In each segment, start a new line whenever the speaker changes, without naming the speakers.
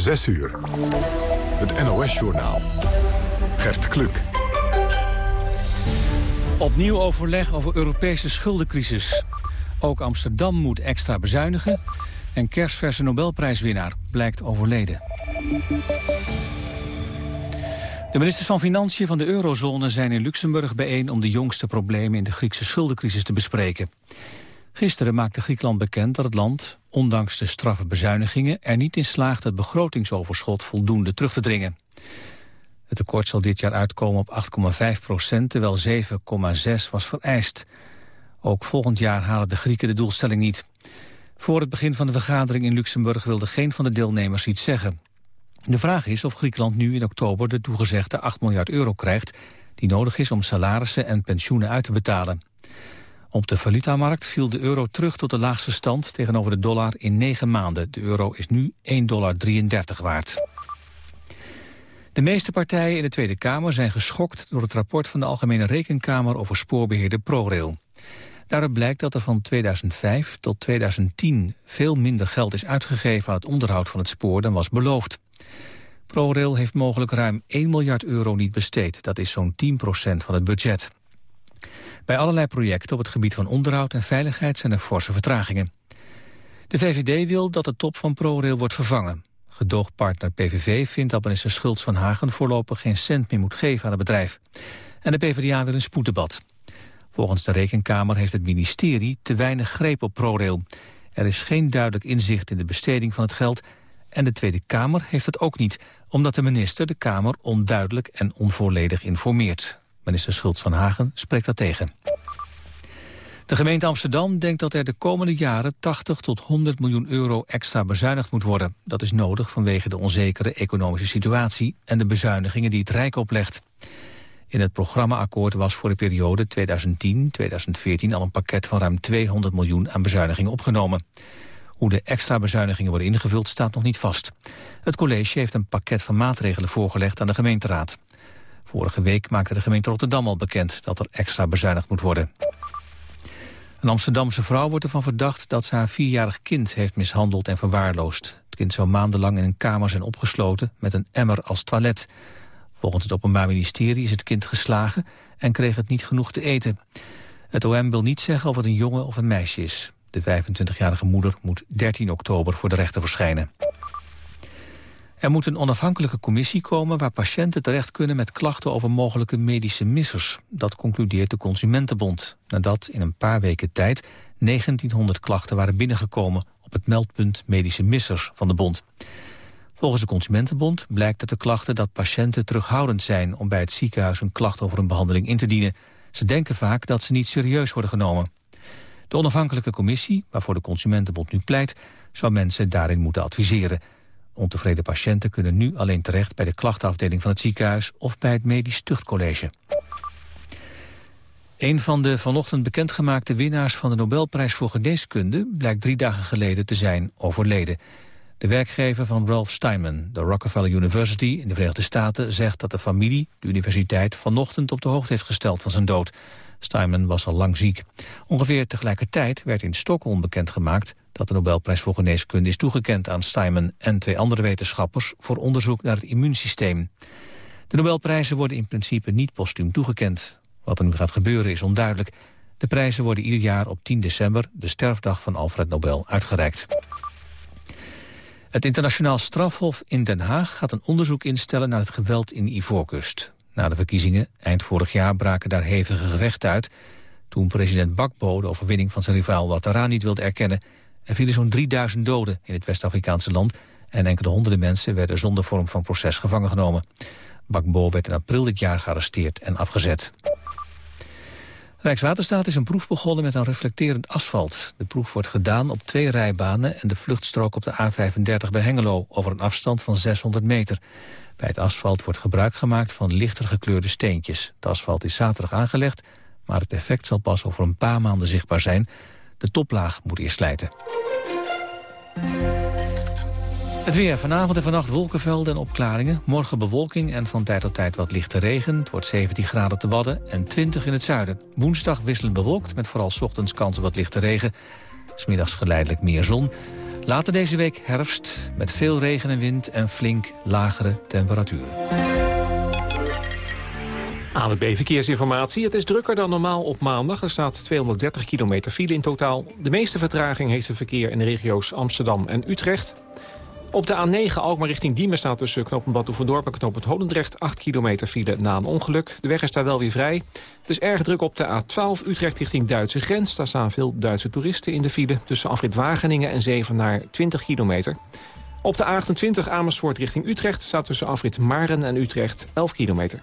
6 uur. Het NOS-journaal. Gert Kluk.
Opnieuw overleg over Europese schuldencrisis. Ook Amsterdam moet extra bezuinigen. En kerstverse Nobelprijswinnaar blijkt overleden. De ministers van Financiën van de eurozone zijn in Luxemburg bijeen... om de jongste problemen in de Griekse schuldencrisis te bespreken. Gisteren maakte Griekenland bekend dat het land, ondanks de straffe bezuinigingen... er niet in slaagt het begrotingsoverschot voldoende terug te dringen. Het tekort zal dit jaar uitkomen op 8,5 procent, terwijl 7,6 was vereist. Ook volgend jaar halen de Grieken de doelstelling niet. Voor het begin van de vergadering in Luxemburg wilde geen van de deelnemers iets zeggen. De vraag is of Griekenland nu in oktober de toegezegde 8 miljard euro krijgt... die nodig is om salarissen en pensioenen uit te betalen. Op de valutamarkt viel de euro terug tot de laagste stand tegenover de dollar in negen maanden. De euro is nu 1,33 dollar waard. De meeste partijen in de Tweede Kamer zijn geschokt door het rapport van de Algemene Rekenkamer over spoorbeheerder ProRail. Daaruit blijkt dat er van 2005 tot 2010 veel minder geld is uitgegeven aan het onderhoud van het spoor dan was beloofd. ProRail heeft mogelijk ruim 1 miljard euro niet besteed. Dat is zo'n 10% van het budget. Bij allerlei projecten op het gebied van onderhoud en veiligheid zijn er forse vertragingen. De VVD wil dat de top van ProRail wordt vervangen. Gedoogpartner PVV vindt dat minister Schultz van Hagen voorlopig geen cent meer moet geven aan het bedrijf. En de PvdA wil een spoeddebat. Volgens de Rekenkamer heeft het ministerie te weinig greep op ProRail. Er is geen duidelijk inzicht in de besteding van het geld... en de Tweede Kamer heeft het ook niet... omdat de minister de Kamer onduidelijk en onvolledig informeert. Minister Schultz van Hagen spreekt dat tegen. De gemeente Amsterdam denkt dat er de komende jaren 80 tot 100 miljoen euro extra bezuinigd moet worden. Dat is nodig vanwege de onzekere economische situatie en de bezuinigingen die het Rijk oplegt. In het programmaakkoord was voor de periode 2010-2014 al een pakket van ruim 200 miljoen aan bezuinigingen opgenomen. Hoe de extra bezuinigingen worden ingevuld staat nog niet vast. Het college heeft een pakket van maatregelen voorgelegd aan de gemeenteraad. Vorige week maakte de gemeente Rotterdam al bekend dat er extra bezuinigd moet worden. Een Amsterdamse vrouw wordt ervan verdacht dat ze haar vierjarig kind heeft mishandeld en verwaarloosd. Het kind zou maandenlang in een kamer zijn opgesloten met een emmer als toilet. Volgens het Openbaar Ministerie is het kind geslagen en kreeg het niet genoeg te eten. Het OM wil niet zeggen of het een jongen of een meisje is. De 25-jarige moeder moet 13 oktober voor de rechter verschijnen. Er moet een onafhankelijke commissie komen waar patiënten terecht kunnen met klachten over mogelijke medische missers. Dat concludeert de Consumentenbond, nadat in een paar weken tijd 1900 klachten waren binnengekomen op het meldpunt medische missers van de bond. Volgens de Consumentenbond blijkt uit de klachten dat patiënten terughoudend zijn om bij het ziekenhuis een klacht over een behandeling in te dienen. Ze denken vaak dat ze niet serieus worden genomen. De onafhankelijke commissie, waarvoor de Consumentenbond nu pleit, zou mensen daarin moeten adviseren. Ontevreden patiënten kunnen nu alleen terecht bij de klachtenafdeling van het ziekenhuis of bij het medisch tuchtcollege. Een van de vanochtend bekendgemaakte winnaars van de Nobelprijs voor geneeskunde blijkt drie dagen geleden te zijn overleden. De werkgever van Ralph Steinman, de Rockefeller University in de Verenigde Staten, zegt dat de familie de universiteit vanochtend op de hoogte heeft gesteld van zijn dood. Steinman was al lang ziek. Ongeveer tegelijkertijd werd in Stockholm bekendgemaakt dat de Nobelprijs voor geneeskunde is toegekend aan Steinman en twee andere wetenschappers voor onderzoek naar het immuunsysteem. De Nobelprijzen worden in principe niet postuum toegekend. Wat er nu gaat gebeuren is onduidelijk. De prijzen worden ieder jaar op 10 december, de sterfdag van Alfred Nobel, uitgereikt. Het internationaal strafhof in Den Haag gaat een onderzoek instellen naar het geweld in Ivoorkust. Na de verkiezingen eind vorig jaar braken daar hevige gevechten uit. Toen president Bakbo de overwinning van zijn rivaal Ouattara niet wilde erkennen... er vielen zo'n 3000 doden in het West-Afrikaanse land... en enkele honderden mensen werden zonder vorm van proces gevangen genomen. Bakbo werd in april dit jaar gearresteerd en afgezet. Rijkswaterstaat is een proef begonnen met een reflecterend asfalt. De proef wordt gedaan op twee rijbanen en de vluchtstrook op de A35 bij Hengelo... over een afstand van 600 meter. Bij het asfalt wordt gebruik gemaakt van lichter gekleurde steentjes. Het asfalt is zaterdag aangelegd, maar het effect zal pas over een paar maanden zichtbaar zijn. De toplaag moet eerst slijten. Het weer. Vanavond en vannacht wolkenvelden en opklaringen. Morgen bewolking en van tijd tot tijd wat lichte regen. Het wordt 17 graden te Wadden en 20 in het zuiden. Woensdag wisselend bewolkt met vooral ochtends kans op wat lichte regen. Smiddags geleidelijk meer zon. Later deze week herfst met veel regen en wind en flink lagere temperaturen.
ANWB Verkeersinformatie. Het is drukker dan normaal op maandag. Er staat 230 kilometer file in totaal. De meeste vertraging heeft het verkeer in de regio's Amsterdam en Utrecht. Op de A9 Alkmaar richting Diemen staat tussen knooppunt Badhoevedorp en knooppunt Holendrecht 8 kilometer file na een ongeluk. De weg is daar wel weer vrij. Het is erg druk op de A12 Utrecht richting Duitse grens. Daar staan veel Duitse toeristen in de file tussen afrit Wageningen en Zevenaar 20 kilometer. Op de A28 Amersfoort richting Utrecht staat tussen afrit Maren en Utrecht 11 kilometer.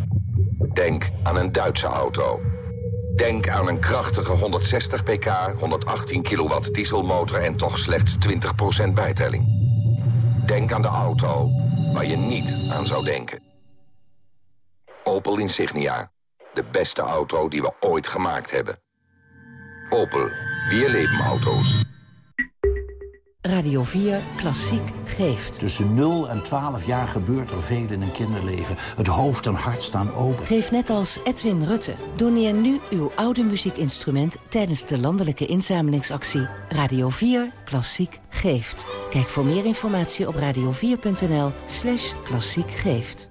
Denk aan een Duitse auto. Denk aan een krachtige 160 pk, 118 kilowatt dieselmotor en toch slechts 20% bijtelling. Denk aan de auto waar je niet aan zou denken. Opel Insignia. De beste auto die we ooit gemaakt hebben. Opel. Weer leven auto's.
Radio 4 Klassiek geeft.
Tussen 0 en 12 jaar gebeurt er veel in een kinderleven. Het hoofd en hart staan open.
Geef net als Edwin Rutte. Doneer nu uw oude muziekinstrument tijdens de landelijke inzamelingsactie Radio 4 Klassiek geeft. Kijk voor meer informatie op radio4.nl slash klassiek geeft.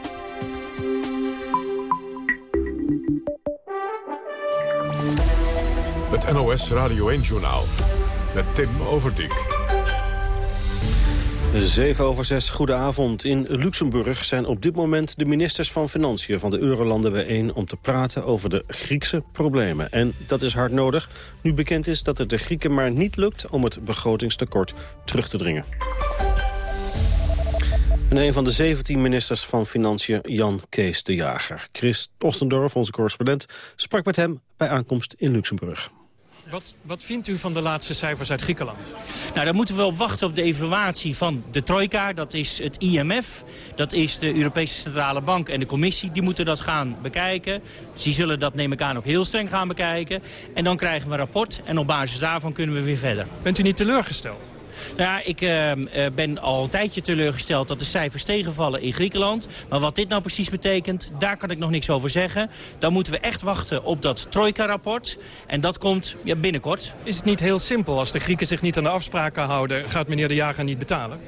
Het NOS Radio 1-journaal met Tim Overdijk.
7 over 6, goedenavond. In Luxemburg zijn op dit moment de ministers van Financiën van de Eurolanden bijeen om te praten over de Griekse problemen. En dat is hard nodig, nu bekend is dat het de Grieken maar niet lukt om het begrotingstekort terug te dringen. En een van de 17 ministers van Financiën, Jan Kees de Jager. Chris Ostendorf, onze correspondent, sprak met hem bij aankomst in Luxemburg.
Wat, wat vindt u van de laatste cijfers uit Griekenland?
Nou, daar moeten we op wachten op de evaluatie van de trojka. Dat is het IMF, dat is de Europese Centrale Bank en de Commissie. Die moeten dat gaan bekijken. Die zullen dat, neem ik aan, ook heel streng gaan bekijken. En dan krijgen we een rapport en op basis daarvan kunnen we weer verder.
Bent u niet teleurgesteld?
Ja, ik uh, ben al een tijdje teleurgesteld dat de cijfers tegenvallen in Griekenland. Maar wat dit nou precies betekent, daar kan ik nog niks over zeggen. Dan moeten we echt wachten op dat Trojka-rapport. En dat komt ja, binnenkort.
Is het niet heel simpel? Als de Grieken zich niet aan de afspraken houden, gaat meneer de Jager niet betalen?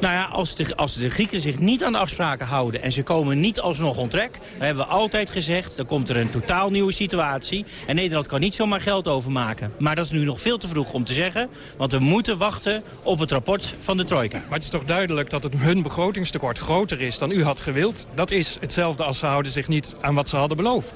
Nou ja, als de, als de Grieken zich niet aan de afspraken houden... en ze komen niet alsnog ontrek... dan hebben we altijd gezegd, dan komt er een totaal nieuwe situatie. En Nederland kan niet zomaar geld overmaken. Maar dat is nu nog veel te vroeg om te zeggen. Want we moeten wachten op het rapport van de Trojka.
Maar het is toch duidelijk dat het hun begrotingstekort groter is dan u had gewild? Dat is hetzelfde als ze houden zich niet aan wat ze hadden beloofd.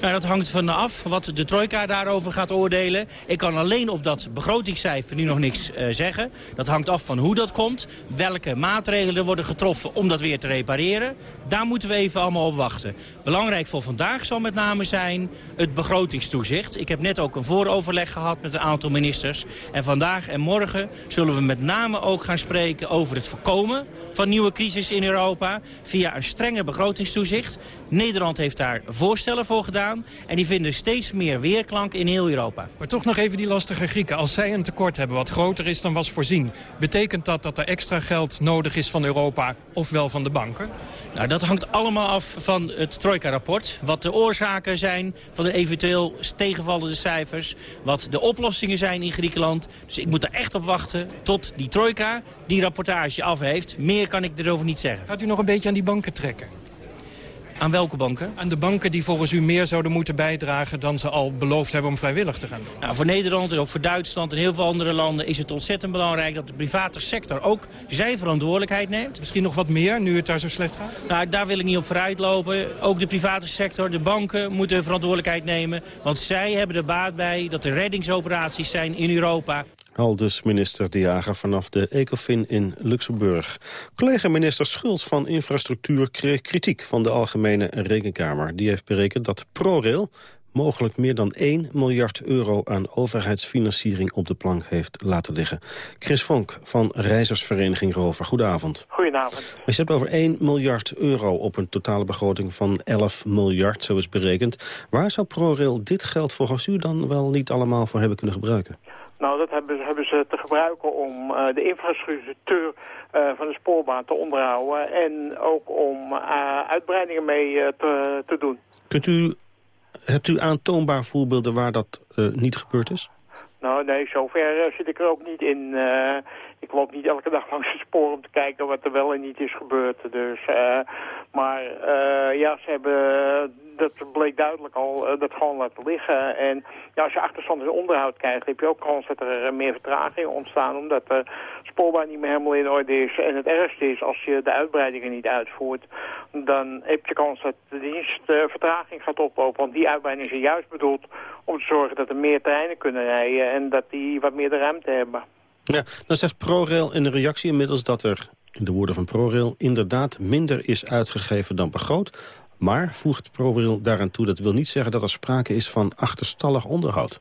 Nou, dat hangt van af wat de Trojka daarover gaat oordelen. Ik kan alleen op dat begrotingscijfer nu nog niks uh, zeggen. Dat hangt af van hoe dat komt welke maatregelen worden getroffen om dat weer te repareren. Daar moeten we even allemaal op wachten. Belangrijk voor vandaag zal met name zijn het begrotingstoezicht. Ik heb net ook een vooroverleg gehad met een aantal ministers. En vandaag en morgen zullen we met name ook gaan spreken over het voorkomen van nieuwe crisis in Europa. Via een strenger begrotingstoezicht. Nederland heeft daar voorstellen voor gedaan. En die vinden steeds meer weerklank in heel Europa.
Maar toch nog even die lastige Grieken. Als zij een tekort hebben wat groter is dan was voorzien... betekent dat dat er extra geld nodig is van Europa ofwel van de banken?
Nou, dat hangt allemaal af van het Trojka-rapport. Wat de oorzaken zijn van de eventueel tegenvallende cijfers. Wat de oplossingen zijn in Griekenland. Dus ik moet er echt op wachten tot die Trojka die rapportage af heeft. Meer kan ik erover niet zeggen.
Gaat u nog een beetje aan die banken trekken?
Aan welke banken?
Aan de banken die volgens u meer zouden moeten bijdragen... dan ze al beloofd hebben om vrijwillig te gaan doen.
Nou, voor Nederland en ook voor Duitsland en heel veel andere landen... is het ontzettend belangrijk dat de private sector ook zijn verantwoordelijkheid neemt.
Misschien nog wat meer, nu het daar zo slecht gaat?
Nou, daar wil ik niet op vooruit lopen. Ook de private sector, de banken moeten hun verantwoordelijkheid nemen. Want zij hebben er baat bij dat er reddingsoperaties zijn in Europa.
Al dus minister De Jager vanaf de ECOFIN in Luxemburg. Collega-minister Schultz van Infrastructuur kreeg kritiek van de Algemene Rekenkamer. Die heeft berekend dat ProRail mogelijk meer dan 1 miljard euro aan overheidsfinanciering op de plank heeft laten liggen. Chris Vonk van Reizigersvereniging Rover, goedenavond.
Goedenavond.
Als je hebt over 1 miljard euro op een totale begroting van 11 miljard, zo is berekend. Waar zou ProRail dit geld volgens u dan wel niet allemaal voor hebben kunnen gebruiken?
Nou, dat hebben, hebben ze te gebruiken om uh, de infrastructuur uh, van de spoorbaan te onderhouden... en ook om uh, uitbreidingen mee te, te doen.
Kunt u, hebt u aantoonbaar voorbeelden waar dat niet gebeurd is?
Nou, nee, zover zit ik er ook niet in. ik loop niet elke dag langs het spoor om te kijken wat er wel en niet is gebeurd. Dus, maar ja, ze hebben dat bleek duidelijk al, uh, dat gewoon laten liggen. En ja, als je achterstand in onderhoud krijgt, heb je ook kans dat er meer vertragingen ontstaan. Omdat de spoorbaan niet meer helemaal in orde is. En het ergste is, als je de uitbreidingen niet uitvoert, dan heb je kans dat de dienst vertraging gaat oplopen. Want die uitbreidingen zijn juist bedoeld om te zorgen dat er meer treinen kunnen rijden en dat die wat meer de ruimte hebben.
Ja, dan zegt ProRail in de reactie inmiddels dat er, in de woorden van ProRail, inderdaad minder is uitgegeven dan begroot. Maar, voegt ProRail daaraan toe, dat wil niet zeggen dat er sprake is van achterstallig onderhoud.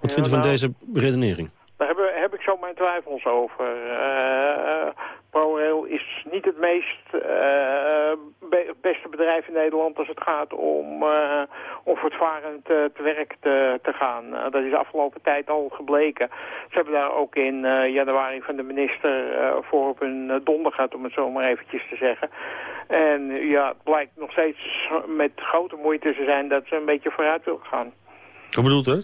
Wat
Ja,
vindt u van
nou-
deze redenering?
Daar heb, heb ik zo mijn twijfels over. Eh, ProRail is niet het meest eh, be- beste bedrijf in Nederland als het gaat om, eh, om voortvarend eh, te werk te, gaan. Dat is de afgelopen tijd al gebleken. Ze hebben daar ook in januari van de minister voor op eh, donder gehad, om het zo maar eventjes te zeggen. En ja, het blijkt nog steeds met grote moeite te zijn dat ze een beetje vooruit wil gaan.
Hoe bedoelt u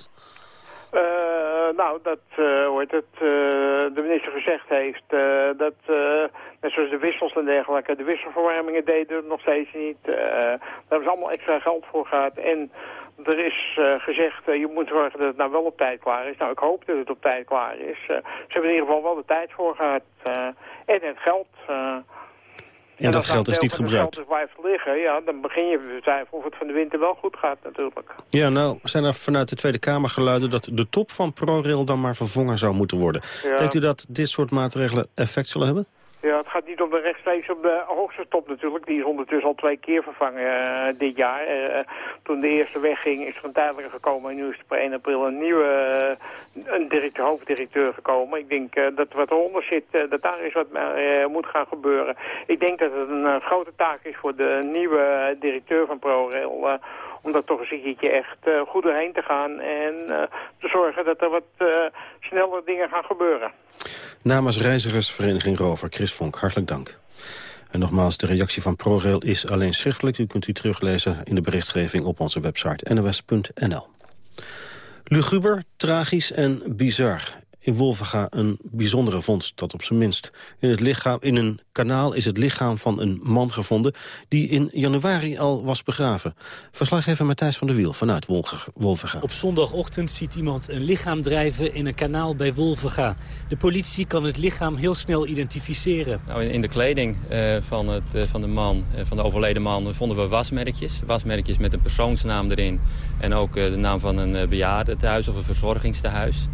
Eh, nou, dat uh, hoe heet het, uh, de minister gezegd heeft uh, dat, net zoals de wissels en dergelijke, de wisselverwarmingen deden nog steeds niet. daar hebben ze allemaal extra geld voor gehad. En er is gezegd, je moet zorgen dat het nou wel op tijd klaar is. Nou, ik hoop dat het op tijd klaar is. ze hebben in ieder geval wel de tijd voor gehad. en het geld...
En dat geld is niet gebruikt.
Als blijft liggen, ja, dan begin je te twijfelen of het van de winter wel goed gaat natuurlijk.
Ja, nou zijn er vanuit de Tweede Kamer geluiden dat de top van ProRail dan maar vervangen zou moeten worden.
Ja.
Denkt u dat dit soort maatregelen effect zullen hebben?
Ja, het gaat niet om de rechtstreeks op de hoogste top natuurlijk. Die is ondertussen al twee keer vervangen uh, dit jaar. Uh, toen de eerste wegging is er een tijdelijke gekomen. En nu is er per 1 april een nieuwe een directeur, hoofddirecteur gekomen. Ik denk dat wat eronder zit, dat daar is wat moet gaan gebeuren. Ik denk dat het een grote taak is voor de nieuwe directeur van ProRail om daar toch een keertje echt goed doorheen te gaan en te zorgen dat er wat uh, sneller dingen gaan gebeuren.
Namens Reizigersvereniging Rover, Chris Vonk, hartelijk dank. En nogmaals, de reactie van ProRail is alleen schriftelijk. U kunt u teruglezen in de berichtgeving op onze website nws.nl. Luguber, tragisch en bizar. In Wolvenga een bijzondere vondst, dat op zijn minst. In, het lichaam, in een kanaal is het lichaam van een man gevonden... die in januari al was begraven. Verslaggever Matthijs van der Wiel vanuit Wolvenga.
Op zondagochtend ziet iemand een lichaam drijven in een kanaal bij Wolvenga. De politie kan het lichaam heel snel identificeren.
Nou, in de kleding uh, van, het, uh, van de man, uh, van de overleden man, vonden we wasmerkjes. Wasmerkjes met een persoonsnaam erin. En ook de naam van een bejaardentehuis of een verzorgingstehuis.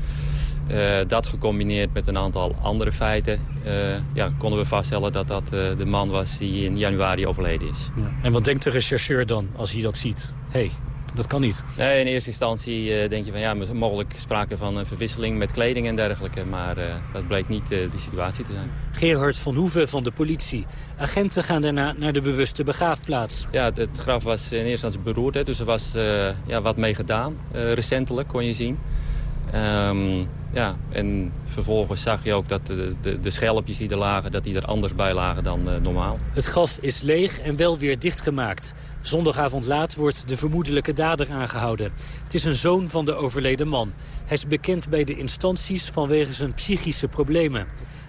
Uh, dat gecombineerd met een aantal andere feiten... Uh, ja, konden we vaststellen dat dat uh, de man was die in januari overleden is.
Ja. En wat denkt de rechercheur dan als hij dat ziet? Hé, hey, dat kan niet.
Nee, in eerste instantie denk je van ja, mogelijk sprake van een verwisseling met kleding en dergelijke. Maar dat bleek niet de situatie te zijn.
Gerhard van Hoeven van de politie. Agenten gaan daarna naar de bewuste begraafplaats.
Ja, het, het graf was in eerste instantie beroerd. Hè, dus er was ja, wat mee gedaan. recentelijk kon je zien. Um, ja, en vervolgens zag je ook dat de, de, de schelpjes die er lagen, dat die er anders bij lagen dan uh, normaal.
Het graf is leeg en wel weer dichtgemaakt. Zondagavond laat wordt de vermoedelijke dader aangehouden. Het is een zoon van de overleden man. Hij is bekend bij de instanties vanwege zijn psychische problemen.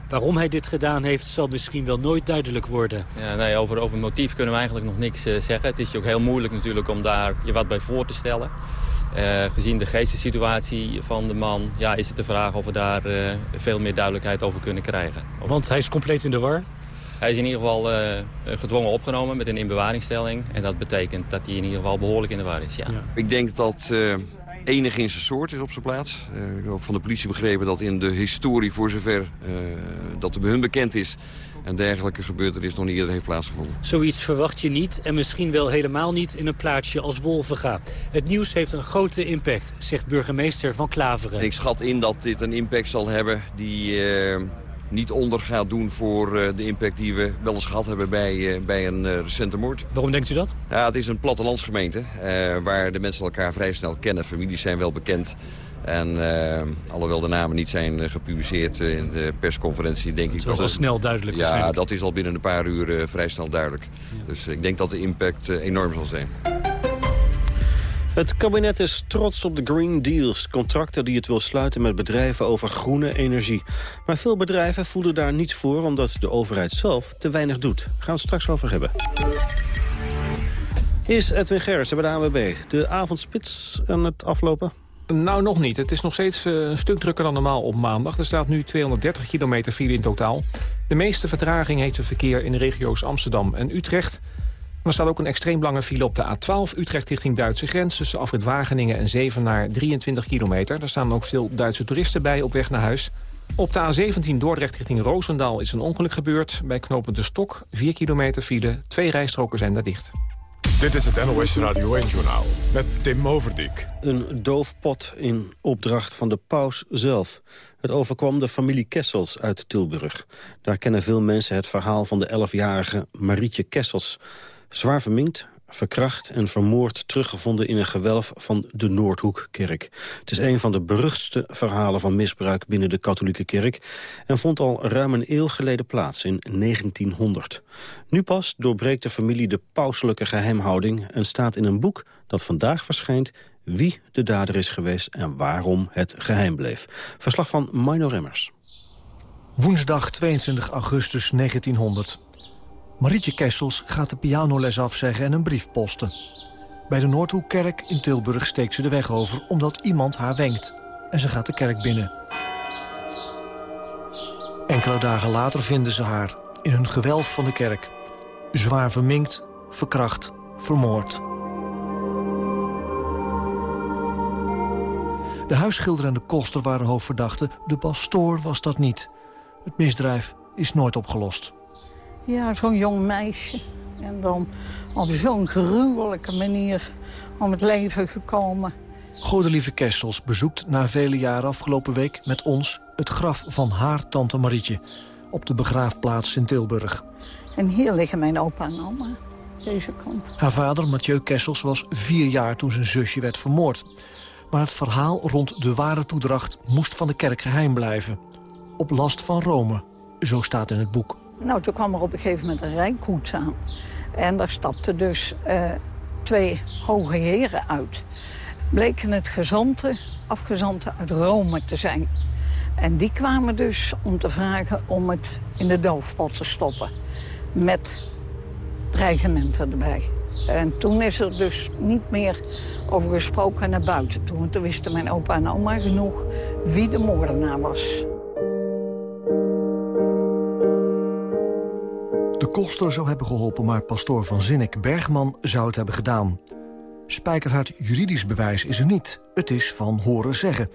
Waarom hij dit gedaan heeft zal misschien wel nooit duidelijk worden.
Ja, nee, over, over motief kunnen we eigenlijk nog niks uh, zeggen. Het is ook heel moeilijk natuurlijk om daar je wat bij voor te stellen. Uh, gezien de geestessituatie van de man ja, is het de vraag of we daar uh, veel meer duidelijkheid over kunnen krijgen.
Want hij is compleet in de war?
Hij is in ieder geval uh, gedwongen opgenomen met een inbewaringstelling. En dat betekent dat hij in ieder geval behoorlijk in de war is, ja. ja.
Ik denk dat enig in zijn soort is op zijn plaats. ik heb van de politie begrepen dat in de historie voor zover dat er bij hun bekend is... een dergelijke gebeurtenis nog niet eerder heeft plaatsgevonden.
Zoiets verwacht je niet en misschien wel helemaal niet in een plaatsje als Wolvenga. Het nieuws heeft een grote impact, zegt burgemeester Van Klaveren.
Ik schat in dat dit een impact zal hebben die niet onder gaat doen voor uh, de impact die we wel eens gehad hebben bij, uh, bij een uh, recente moord.
Waarom denkt u dat?
Ja, het is een plattelandsgemeente waar de mensen elkaar vrij snel kennen. Families zijn wel bekend. En alhoewel de namen niet zijn gepubliceerd in de persconferentie, denk ik...
Dat is al snel duidelijk
Ja, dat is al binnen een paar uur vrij snel duidelijk. Ja. Dus ik denk dat de impact enorm zal zijn.
Het kabinet is trots op de Green Deals, contracten die het wil sluiten met bedrijven over groene energie. Maar veel bedrijven voelen daar niets voor omdat de overheid zelf te weinig doet. Gaan we het straks over hebben. Is Edwin Gerritsen bij de ANWB de avondspits aan het aflopen?
Nou, nog niet. Het is nog steeds een stuk drukker dan normaal op maandag. Er staat nu 230 kilometer file in totaal. De meeste vertraging heeft het verkeer in de regio's Amsterdam en Utrecht... Er staat ook een extreem lange file op de A12 Utrecht richting Duitse grens... tussen afrit Wageningen en Zeven naar 23 kilometer. Daar staan ook veel Duitse toeristen bij op weg naar huis. Op de A17 Dordrecht richting Roosendaal is een ongeluk gebeurd. Bij knooppunt De Stok, 4 kilometer file. Twee rijstroken zijn daar dicht.
Dit is het NOS Radio 1-journaal met Tim Overdijk.
Een doofpot in opdracht van de paus zelf. Het overkwam de familie Kessels uit Tilburg. Daar kennen veel mensen het verhaal van de 11-jarige Marietje Kessels... Zwaar verminkt, verkracht en vermoord teruggevonden in een gewelf van de Noordhoekkerk. Het is een van de beruchtste verhalen van misbruik binnen de katholieke kerk... en vond al ruim een eeuw geleden plaats in 1900. Nu pas doorbreekt de familie de pauselijke geheimhouding... en staat in een boek dat vandaag verschijnt wie de dader is geweest en waarom het geheim bleef. Verslag van Mino Remmers.
Woensdag 22 augustus 1900. Marietje Kessels gaat de pianoles afzeggen en een brief posten. Bij de Noordhoekkerk in Tilburg steekt ze de weg over... omdat iemand haar wenkt. En ze gaat de kerk binnen. Enkele dagen later vinden ze haar in een gewelf van de kerk. Zwaar verminkt, verkracht, vermoord. De huisschilder en de koster waren hoofdverdachten. De pastoor was dat niet. Het misdrijf is nooit opgelost.
Ja, zo'n jong meisje. En dan op zo'n gruwelijke manier om het leven gekomen.
Godelieve Kessels bezoekt na vele jaren afgelopen week met ons... het graf van haar tante Marietje op de begraafplaats in Tilburg.
En hier liggen mijn opa en oma, deze kant.
Haar vader, Mathieu Kessels, was vier jaar toen zijn zusje werd vermoord. Maar het verhaal rond de ware toedracht moest van de kerk geheim blijven. Op last van Rome, zo staat in het boek.
Nou, toen kwam er op een gegeven moment een rijkoets aan. En daar stapten dus uh, twee hoge heren uit. Bleken het gezanten, afgezanten uit Rome te zijn. En die kwamen dus om te vragen om het in de doofpot te stoppen. Met dreigementen erbij. En toen is er dus niet meer over gesproken naar buiten. Toen wisten mijn opa en oma genoeg wie de moordenaar was.
De koster zou hebben geholpen, maar pastoor van Zinnik Bergman zou het hebben gedaan. Spijkerhard juridisch bewijs is er niet. Het is van horen zeggen.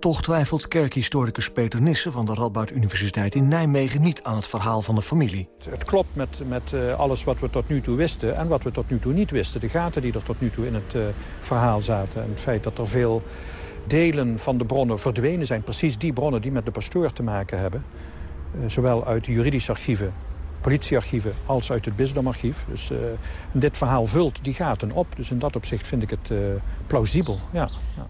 Toch twijfelt kerkhistoricus Peter Nissen van de Radboud Universiteit in Nijmegen niet aan het verhaal van de familie.
Het klopt met, met uh, alles wat we tot nu toe wisten en wat we tot nu toe niet wisten. De gaten die er tot nu toe in het uh, verhaal zaten. En het feit dat er veel delen van de bronnen verdwenen zijn. Precies die bronnen die met de pastoor te maken hebben. Uh, zowel uit juridische archieven politiearchieven als uit het bisdomarchief. Dus uh, dit verhaal vult die gaten op. Dus in dat opzicht vind ik het uh, plausibel. Ja. ja.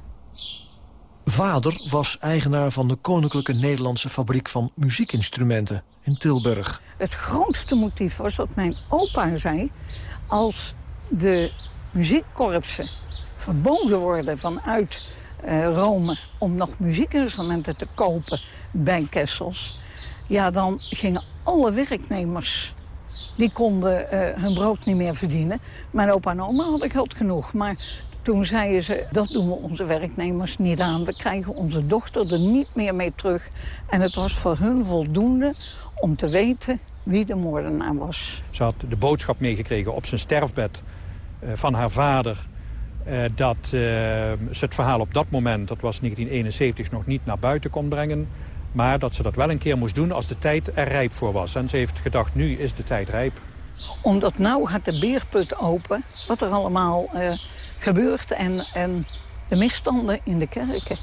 Vader was eigenaar van de Koninklijke Nederlandse Fabriek van Muziekinstrumenten in Tilburg.
Het grootste motief was dat mijn opa zei... als de muziekkorpsen verboden worden vanuit uh, Rome... om nog muziekinstrumenten te kopen bij Kessels Ja, dan gingen alle werknemers... die konden uh, hun brood niet meer verdienen. Mijn opa en oma hadden geld genoeg. Maar toen zeiden ze, dat doen we onze werknemers niet aan. We krijgen onze dochter er niet meer mee terug. En het was voor hun voldoende om te weten wie de moordenaar was.
Ze had de boodschap meegekregen op zijn sterfbed uh, van haar vader... Uh, dat ze het verhaal op dat moment, dat was 1971, nog niet naar buiten kon brengen. Maar dat ze dat wel een keer moest doen als de tijd er rijp voor was. En ze heeft gedacht, nu is de tijd rijp.
Omdat nou gaat de beerput open, wat er allemaal gebeurt... en, en de misstanden in de kerken.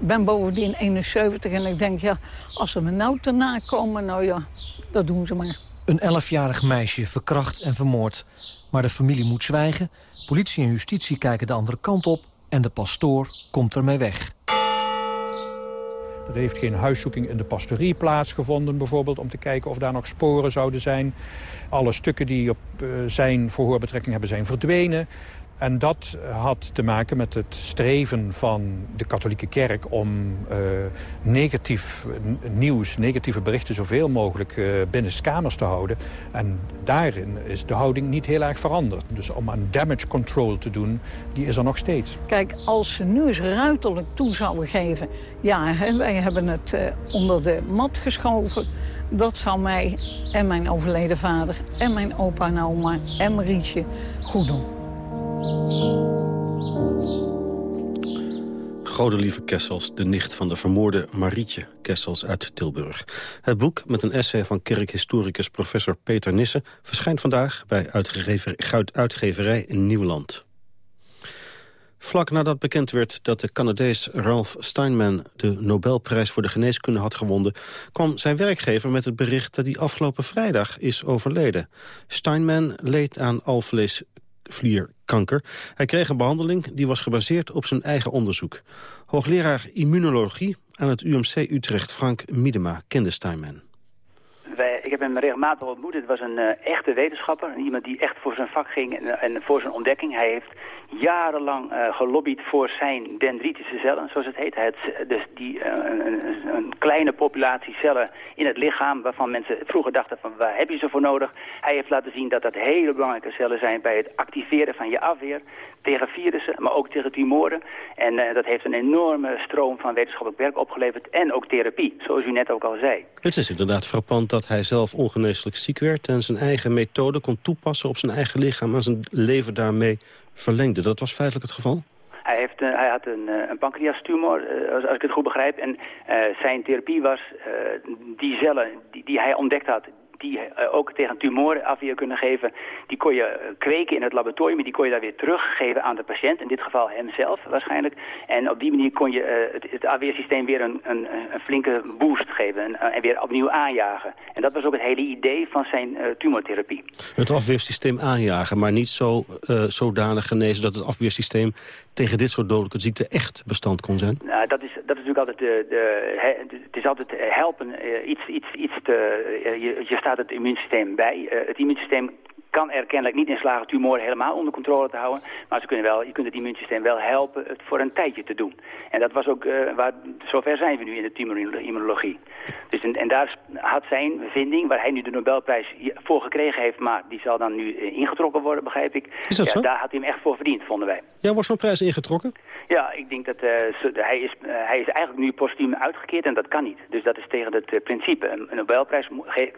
Ik ben bovendien 71 en ik denk, ja, als ze me nou te nakomen, nou ja, dat doen ze maar.
Een elfjarig meisje verkracht en vermoord. Maar de familie moet zwijgen, politie en justitie kijken de andere kant op... en de pastoor komt ermee weg.
Er heeft geen huiszoeking in de pastorie plaatsgevonden bijvoorbeeld... om te kijken of daar nog sporen zouden zijn. Alle stukken die op uh, zijn voorhoorbetrekking hebben zijn verdwenen. En dat had te maken met het streven van de katholieke kerk... om uh, negatief nieuws, negatieve berichten zoveel mogelijk uh, binnen kamers te houden. En daarin is de houding niet heel erg veranderd. Dus om aan damage control te doen, die is er nog steeds.
Kijk, als ze nu eens ruiterlijk toe zouden geven... ja, wij hebben het uh, onder de mat geschoven... dat zou mij en mijn overleden vader en mijn opa en oma en Marietje goed doen.
Godelieve Kessels, de nicht van de vermoorde Marietje Kessels uit Tilburg. Het boek met een essay van kerkhistoricus professor Peter Nissen... verschijnt vandaag bij uitgever, uitgeverij in Nieuwland. Vlak nadat bekend werd dat de Canadees Ralph Steinman... de Nobelprijs voor de geneeskunde had gewonnen... kwam zijn werkgever met het bericht dat hij afgelopen vrijdag is overleden. Steinman leed aan alvlees vlierkanker. Hij kreeg een behandeling die was gebaseerd op zijn eigen onderzoek. Hoogleraar immunologie aan het UMC Utrecht, Frank Miedema, kende Steinman.
Ik heb hem regelmatig ontmoet. Het was een uh, echte wetenschapper. Iemand die echt voor zijn vak ging en, en voor zijn ontdekking. Hij heeft jarenlang uh, gelobbyd voor zijn dendritische cellen, zoals het heet. Het, dus die, een, een, kleine populatie cellen in het lichaam... waarvan mensen vroeger dachten van waar heb je ze voor nodig? Hij heeft laten zien dat dat hele belangrijke cellen zijn... bij het activeren van je afweer tegen virussen, maar ook tegen tumoren. En dat heeft een enorme stroom van wetenschappelijk werk opgeleverd... en ook therapie, zoals u net ook al zei.
Het is inderdaad frappant dat hij zelf ongeneeslijk ziek werd... en zijn eigen methode kon toepassen op zijn eigen lichaam... en zijn leven daarmee verlengde. Dat was feitelijk het geval?
Hij, heeft, uh, hij had een, uh, een pancreastumor, als, als, ik het goed begrijp. En zijn therapie was die cellen die, die, hij ontdekt had die uh, ook tegen tumoren afweer kunnen geven. Die kon je uh, kweken in het laboratorium, die kon je daar weer teruggeven aan de patiënt. In dit geval hemzelf waarschijnlijk. En op die manier kon je uh, het, het afweersysteem weer een, een, een, flinke boost geven en, en, weer opnieuw aanjagen. En dat was ook het hele idee van zijn tumortherapie.
Het afweersysteem aanjagen, maar niet zo zodanig genezen dat het afweersysteem tegen dit soort dodelijke ziekten echt bestand kon zijn?
Nou, dat, is, dat is natuurlijk altijd de, de, de het is altijd helpen, iets, iets, iets te, je, je staat het immuunsysteem bij. Het immuunsysteem kan er kennelijk niet in slagen tumoren helemaal onder controle te houden. Maar ze kunnen wel, je kunt het immuunsysteem wel helpen het voor een tijdje te doen. En dat was ook, uh, waar, zover zijn we nu in de tumorimmunologie. Dus en, en, daar had zijn vinding, waar hij nu de Nobelprijs voor gekregen heeft... maar die zal dan nu uh, ingetrokken worden, begrijp ik.
Is dat
ja,
zo?
Daar had hij hem echt voor verdiend, vonden wij.
Ja, wordt zo'n prijs ingetrokken?
Ja, ik denk dat uh, hij, is, hij is eigenlijk nu postuum uitgekeerd en dat kan niet. Dus dat is tegen het principe. Een Nobelprijs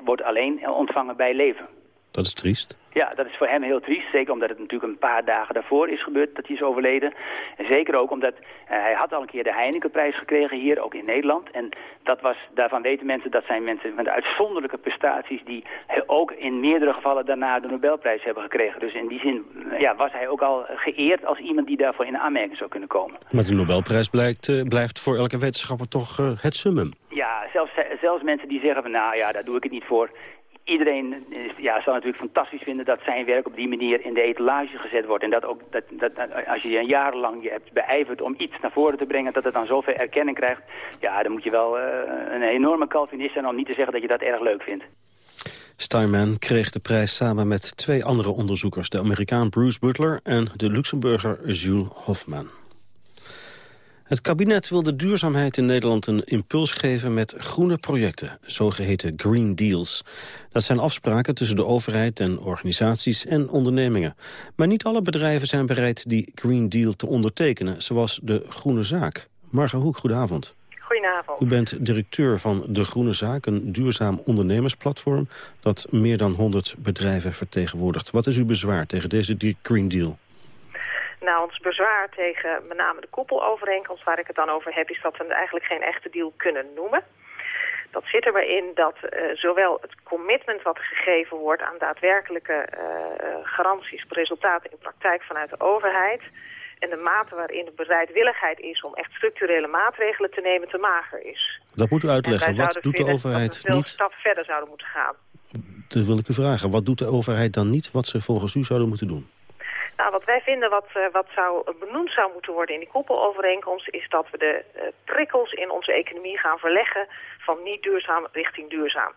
wordt alleen ontvangen bij leven.
Dat is triest.
Ja, dat is voor hem heel triest. Zeker omdat het natuurlijk een paar dagen daarvoor is gebeurd dat hij is overleden. En zeker ook omdat uh, hij had al een keer de Heinekenprijs gekregen hier, ook in Nederland. En dat was, daarvan weten mensen, dat zijn mensen met uitzonderlijke prestaties... die ook in meerdere gevallen daarna de Nobelprijs hebben gekregen. Dus in die zin ja, was hij ook al geëerd als iemand die daarvoor in aanmerking zou kunnen komen.
Maar de Nobelprijs blijkt, uh, blijft voor elke wetenschapper toch uh, het summum.
Ja, zelfs, zelfs mensen die zeggen van nou ja, daar doe ik het niet voor iedereen ja, zal natuurlijk fantastisch vinden dat zijn werk op die manier in de etalage gezet wordt. En dat ook dat, dat, als je jarenlang je hebt beijverd om iets naar voren te brengen, dat het dan zoveel erkenning krijgt. Ja, dan moet je wel uh, een enorme Calvinist zijn om niet te zeggen dat je dat erg leuk vindt.
Steinman kreeg de prijs samen met twee andere onderzoekers. De Amerikaan Bruce Butler en de Luxemburger Jules Hofman. Het kabinet wil de duurzaamheid in Nederland een impuls geven met groene projecten, zogeheten Green Deals. Dat zijn afspraken tussen de overheid en organisaties en ondernemingen. Maar niet alle bedrijven zijn bereid die Green Deal te ondertekenen, zoals de Groene Zaak. Marga Hoek, goedenavond.
Goedenavond.
U bent directeur van De Groene Zaak, een duurzaam ondernemersplatform... dat meer dan 100 bedrijven vertegenwoordigt. Wat is uw bezwaar tegen deze Green Deal?
Nou, ons bezwaar tegen met name de koepelovereenkomst waar ik het dan over heb... is dat we eigenlijk geen echte deal kunnen noemen. Dat zit er maar in dat uh, zowel het commitment wat er gegeven wordt... aan daadwerkelijke uh, garanties resultaten in praktijk vanuit de overheid... en de mate waarin de bereidwilligheid is om echt structurele maatregelen te nemen te mager is.
Dat moet u uitleggen. Wat doet de overheid
dat we
niet?
stap verder zouden moeten gaan.
Dat wil ik u vragen. Wat doet de overheid dan niet wat ze volgens u zouden moeten doen?
Wat wij vinden wat, uh, wat zou benoemd zou moeten worden in die koepelovereenkomst... is dat we de uh, prikkels in onze economie gaan verleggen van niet duurzaam richting duurzaam.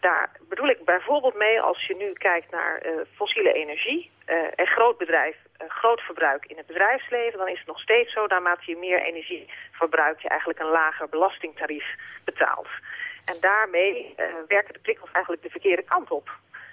Daar bedoel ik bijvoorbeeld mee als je nu kijkt naar fossiele energie... en groot bedrijf, groot verbruik in het bedrijfsleven... dan is het nog steeds zo, naarmate je meer energie verbruikt... je eigenlijk een lager belastingtarief betaalt. En daarmee werken de prikkels eigenlijk de verkeerde kant op.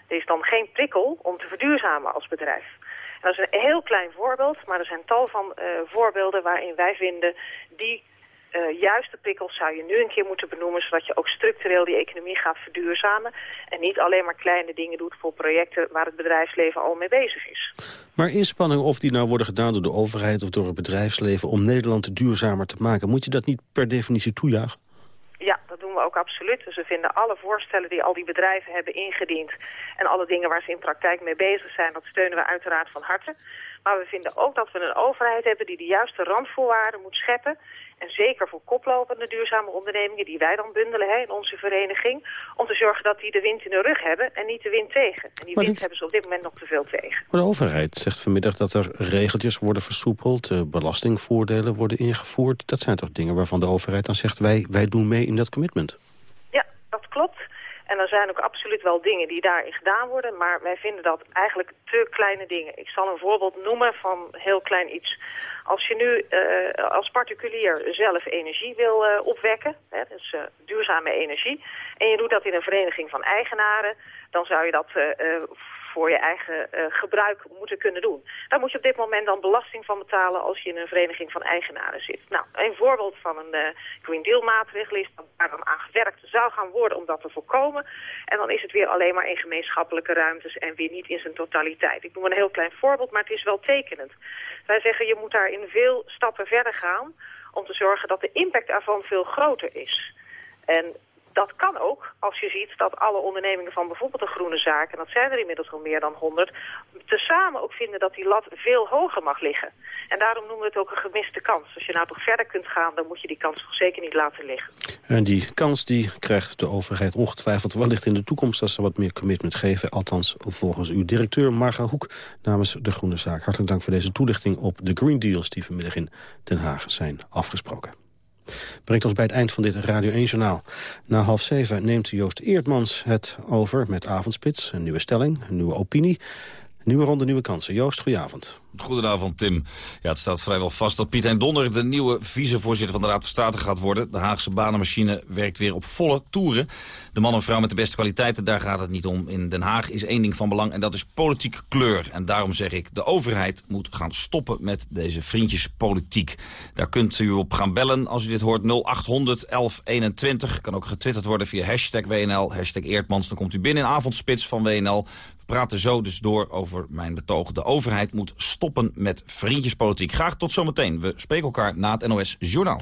Er is dan geen prikkel om te verduurzamen als bedrijf. Dat is een heel klein voorbeeld, maar er zijn tal van uh, voorbeelden waarin wij vinden... die uh, juiste prikkels zou je nu een keer moeten benoemen... zodat je ook structureel die economie gaat verduurzamen... en niet alleen maar kleine dingen doet voor projecten waar het bedrijfsleven al mee bezig is.
Maar inspanningen, of die nou worden gedaan door de overheid of door het bedrijfsleven... om Nederland duurzamer te maken, moet je dat niet per definitie toejuichen?
Ja, dat doen we ook absoluut. Dus we vinden alle voorstellen die al die bedrijven hebben ingediend... en alle dingen waar ze in praktijk mee bezig zijn... dat steunen we uiteraard van harte. Maar we vinden ook dat we een overheid hebben die de juiste randvoorwaarden moet scheppen... en zeker voor koplopende duurzame ondernemingen die wij dan bundelen hè, in onze vereniging... om te zorgen dat die de wind in de rug hebben en niet de wind tegen. En die
Maar
wind
dit-
hebben ze op dit moment nog te veel tegen.
Maar de overheid zegt vanmiddag dat er regeltjes worden versoepeld... eh, belastingvoordelen worden ingevoerd. Dat zijn toch dingen waarvan de overheid dan zegt... wij, wij doen mee in dat commitment.
Ja, dat klopt. En er zijn ook absoluut wel dingen die daarin gedaan worden, maar wij vinden dat eigenlijk te kleine dingen. Ik zal een voorbeeld noemen van heel klein iets. Als je nu uh, als particulier zelf energie wil uh, opwekken, hè, dus uh, duurzame energie, en je doet dat in een vereniging van eigenaren, dan zou je dat voor je eigen gebruik moeten kunnen doen. Daar moet je op dit moment dan belasting van betalen als je in een vereniging van eigenaren zit. Nou, een voorbeeld van een Green Deal maatregel is dat daar dan aan gewerkt zou gaan worden om dat te voorkomen. En dan is het weer alleen maar in gemeenschappelijke ruimtes en weer niet in zijn totaliteit. Ik noem een heel klein voorbeeld, maar het is wel tekenend. Wij zeggen je moet daar in veel stappen verder gaan om te zorgen dat de impact ervan veel groter is. En dat kan ook als je ziet dat alle ondernemingen van bijvoorbeeld de groene zaken, en dat zijn er inmiddels al meer dan 100, tezamen ook vinden dat die lat veel hoger mag liggen. En daarom noemen we het ook een gemiste kans. Als je nou toch verder kunt gaan, dan moet je die kans toch zeker niet laten liggen.
En die kans die krijgt de overheid ongetwijfeld wellicht in de toekomst... als ze wat meer commitment geven. Althans, volgens uw directeur Marga Hoek namens de Groene Zaak. Hartelijk dank voor deze toelichting op de Green Deals... die vanmiddag in Den Haag zijn afgesproken. Brengt ons bij het eind van dit Radio 1-journaal. Na half zeven neemt Joost Eertmans het over met Avondspits. Een nieuwe stelling, een nieuwe opinie. Nieuwe ronde, nieuwe kansen. Joost, goedenavond.
Goedenavond, Tim. Ja, het staat vrijwel vast dat Piet Hein Donner de nieuwe vicevoorzitter van de Raad van State gaat worden. De Haagse banenmachine werkt weer op volle toeren. De man en vrouw met de beste kwaliteiten, daar gaat het niet om. In Den Haag is één ding van belang en dat is politieke kleur. En daarom zeg ik, de overheid moet gaan stoppen met deze vriendjespolitiek. Daar kunt u op gaan bellen als u dit hoort. 0800 1121. Kan ook getwitterd worden via hashtag WNL, hashtag Eertmans. Dan komt u binnen in avondspits van WNL. Praten zo dus door over mijn betoog. De overheid moet stoppen met vriendjespolitiek. Graag tot zometeen. We spreken elkaar na het NOS Journaal.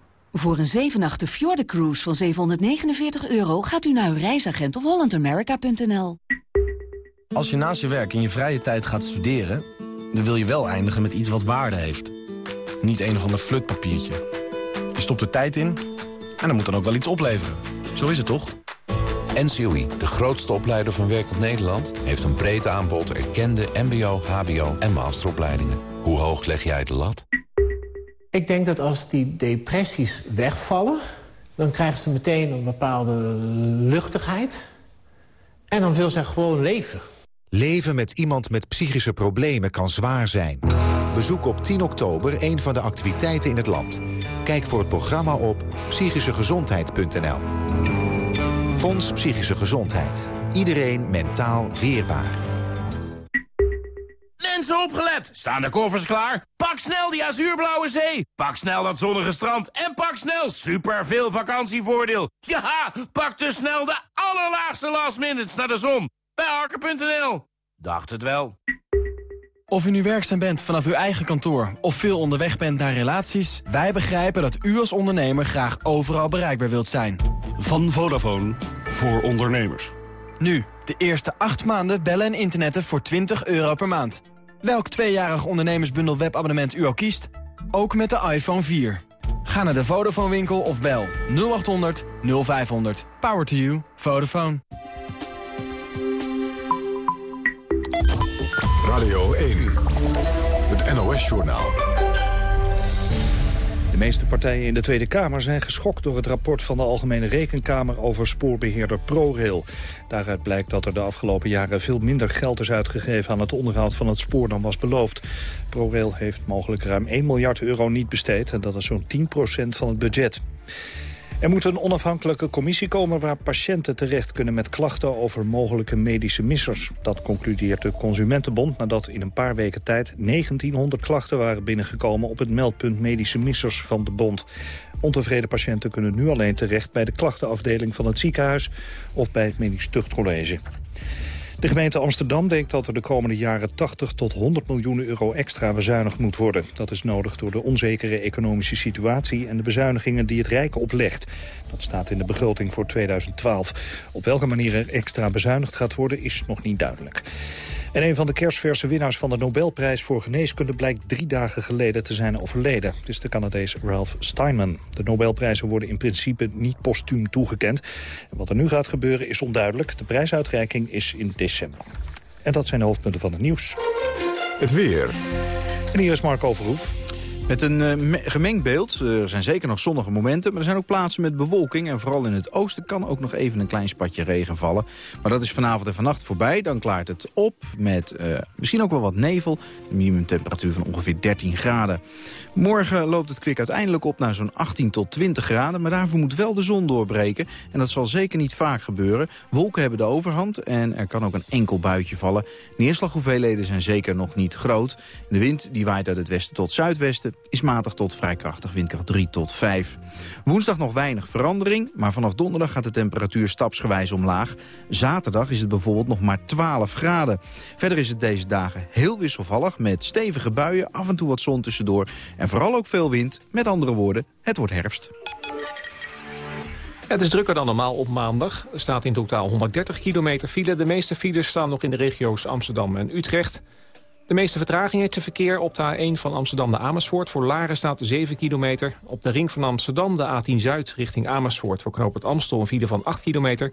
Voor een 7 Fjorden Cruise van 749 euro gaat u naar uw reisagent of hollandamerica.nl.
Als je naast je werk in je vrije tijd gaat studeren... dan wil je wel eindigen met iets wat waarde heeft. Niet een of ander flutpapiertje. Je stopt er tijd in
En dat moet dan ook wel iets opleveren. Zo is het toch?
NCOI, de grootste opleider van werkend Nederland... heeft een breed aanbod erkende mbo, hbo en masteropleidingen. Hoe hoog leg jij de lat?
Ik denk dat als die depressies wegvallen... dan krijgen ze meteen een bepaalde luchtigheid. En dan wil ze gewoon leven.
Leven met iemand met psychische problemen kan zwaar zijn. Bezoek op 10 oktober een van de activiteiten in het land. Kijk voor het programma op psychischegezondheid.nl. Fonds Psychische Gezondheid. Iedereen mentaal weerbaar.
Mensen opgelet! Staan de koffers klaar? Pak snel die azuurblauwe zee! Pak snel dat zonnige strand! En pak snel super veel vakantievoordeel! Ja, pak dus snel de allerlaagste last minutes naar de zon! Bij Harker.nl. Dacht het wel.
Of u nu werkzaam bent vanaf uw eigen kantoor of veel onderweg bent naar relaties... wij begrijpen dat u als ondernemer graag overal bereikbaar wilt zijn.
Van Vodafone voor ondernemers.
Nu, de eerste acht maanden bellen en internetten voor 20 euro per maand. Welk tweejarig ondernemersbundel webabonnement u ook kiest, ook met de iPhone 4. Ga naar de Vodafone winkel of bel 0800 0500. Power to you. Vodafone.
Radio 1, het NOS-journaal.
Meeste partijen in de Tweede Kamer zijn geschokt door het rapport van de Algemene Rekenkamer over spoorbeheerder ProRail. Daaruit blijkt dat er de afgelopen jaren veel minder geld is uitgegeven aan het onderhoud van het spoor dan was beloofd. ProRail heeft mogelijk ruim 1 miljard euro niet besteed en dat is zo'n 10% van het budget. Er moet een onafhankelijke commissie komen waar patiënten terecht kunnen met klachten over mogelijke medische missers. Dat concludeert de Consumentenbond nadat in een paar weken tijd 1900 klachten waren binnengekomen op het meldpunt medische missers van de bond. Ontevreden patiënten kunnen nu alleen terecht bij de klachtenafdeling van het ziekenhuis of bij het medisch tuchtcollege. De gemeente Amsterdam denkt dat er de komende jaren 80 tot 100 miljoen euro extra bezuinigd moet worden. Dat is nodig door de onzekere economische situatie en de bezuinigingen die het Rijk oplegt. Dat staat in de begroting voor 2012. Op welke manier er extra bezuinigd gaat worden is nog niet duidelijk. En een van de kerstverse winnaars van de Nobelprijs voor geneeskunde... blijkt drie dagen geleden te zijn overleden. Het is de Canadees Ralph Steinman. De Nobelprijzen worden in principe niet postuum toegekend. En wat er nu gaat gebeuren is onduidelijk. De prijsuitreiking is in december. En dat zijn de hoofdpunten van het nieuws.
Het weer.
En hier is Mark Overhoef.
Met een uh, gemengd beeld. Er zijn zeker nog zonnige momenten, maar er zijn ook plaatsen met bewolking. En vooral in het oosten kan ook nog even een klein spatje regen vallen. Maar dat is vanavond en vannacht voorbij. Dan klaart het op met uh, misschien ook wel wat nevel. Een minimumtemperatuur van ongeveer 13 graden. Morgen loopt het kwik uiteindelijk op naar zo'n 18 tot 20 graden. Maar daarvoor moet wel de zon doorbreken. En dat zal zeker niet vaak gebeuren. Wolken hebben de overhand en er kan ook een enkel buitje vallen. Neerslaghoeveelheden zijn zeker nog niet groot. De wind die waait uit het westen tot zuidwesten is matig tot vrij krachtig, windkracht 3 tot 5. Woensdag nog weinig verandering, maar vanaf donderdag gaat de temperatuur stapsgewijs omlaag. Zaterdag is het bijvoorbeeld nog maar 12 graden. Verder is het deze dagen heel wisselvallig met stevige buien, af en toe wat zon tussendoor en vooral ook veel wind. Met andere woorden, het wordt herfst.
Het is drukker dan normaal op maandag. Er staat in totaal 130 kilometer file. De meeste files staan nog in de regio's Amsterdam en Utrecht. De meeste vertraging heeft het verkeer op de A1 van Amsterdam naar Amersfoort. Voor Laren staat 7 kilometer. Op de ring van Amsterdam de A10 Zuid richting Amersfoort... voor knoop het Amstel een file van 8 kilometer.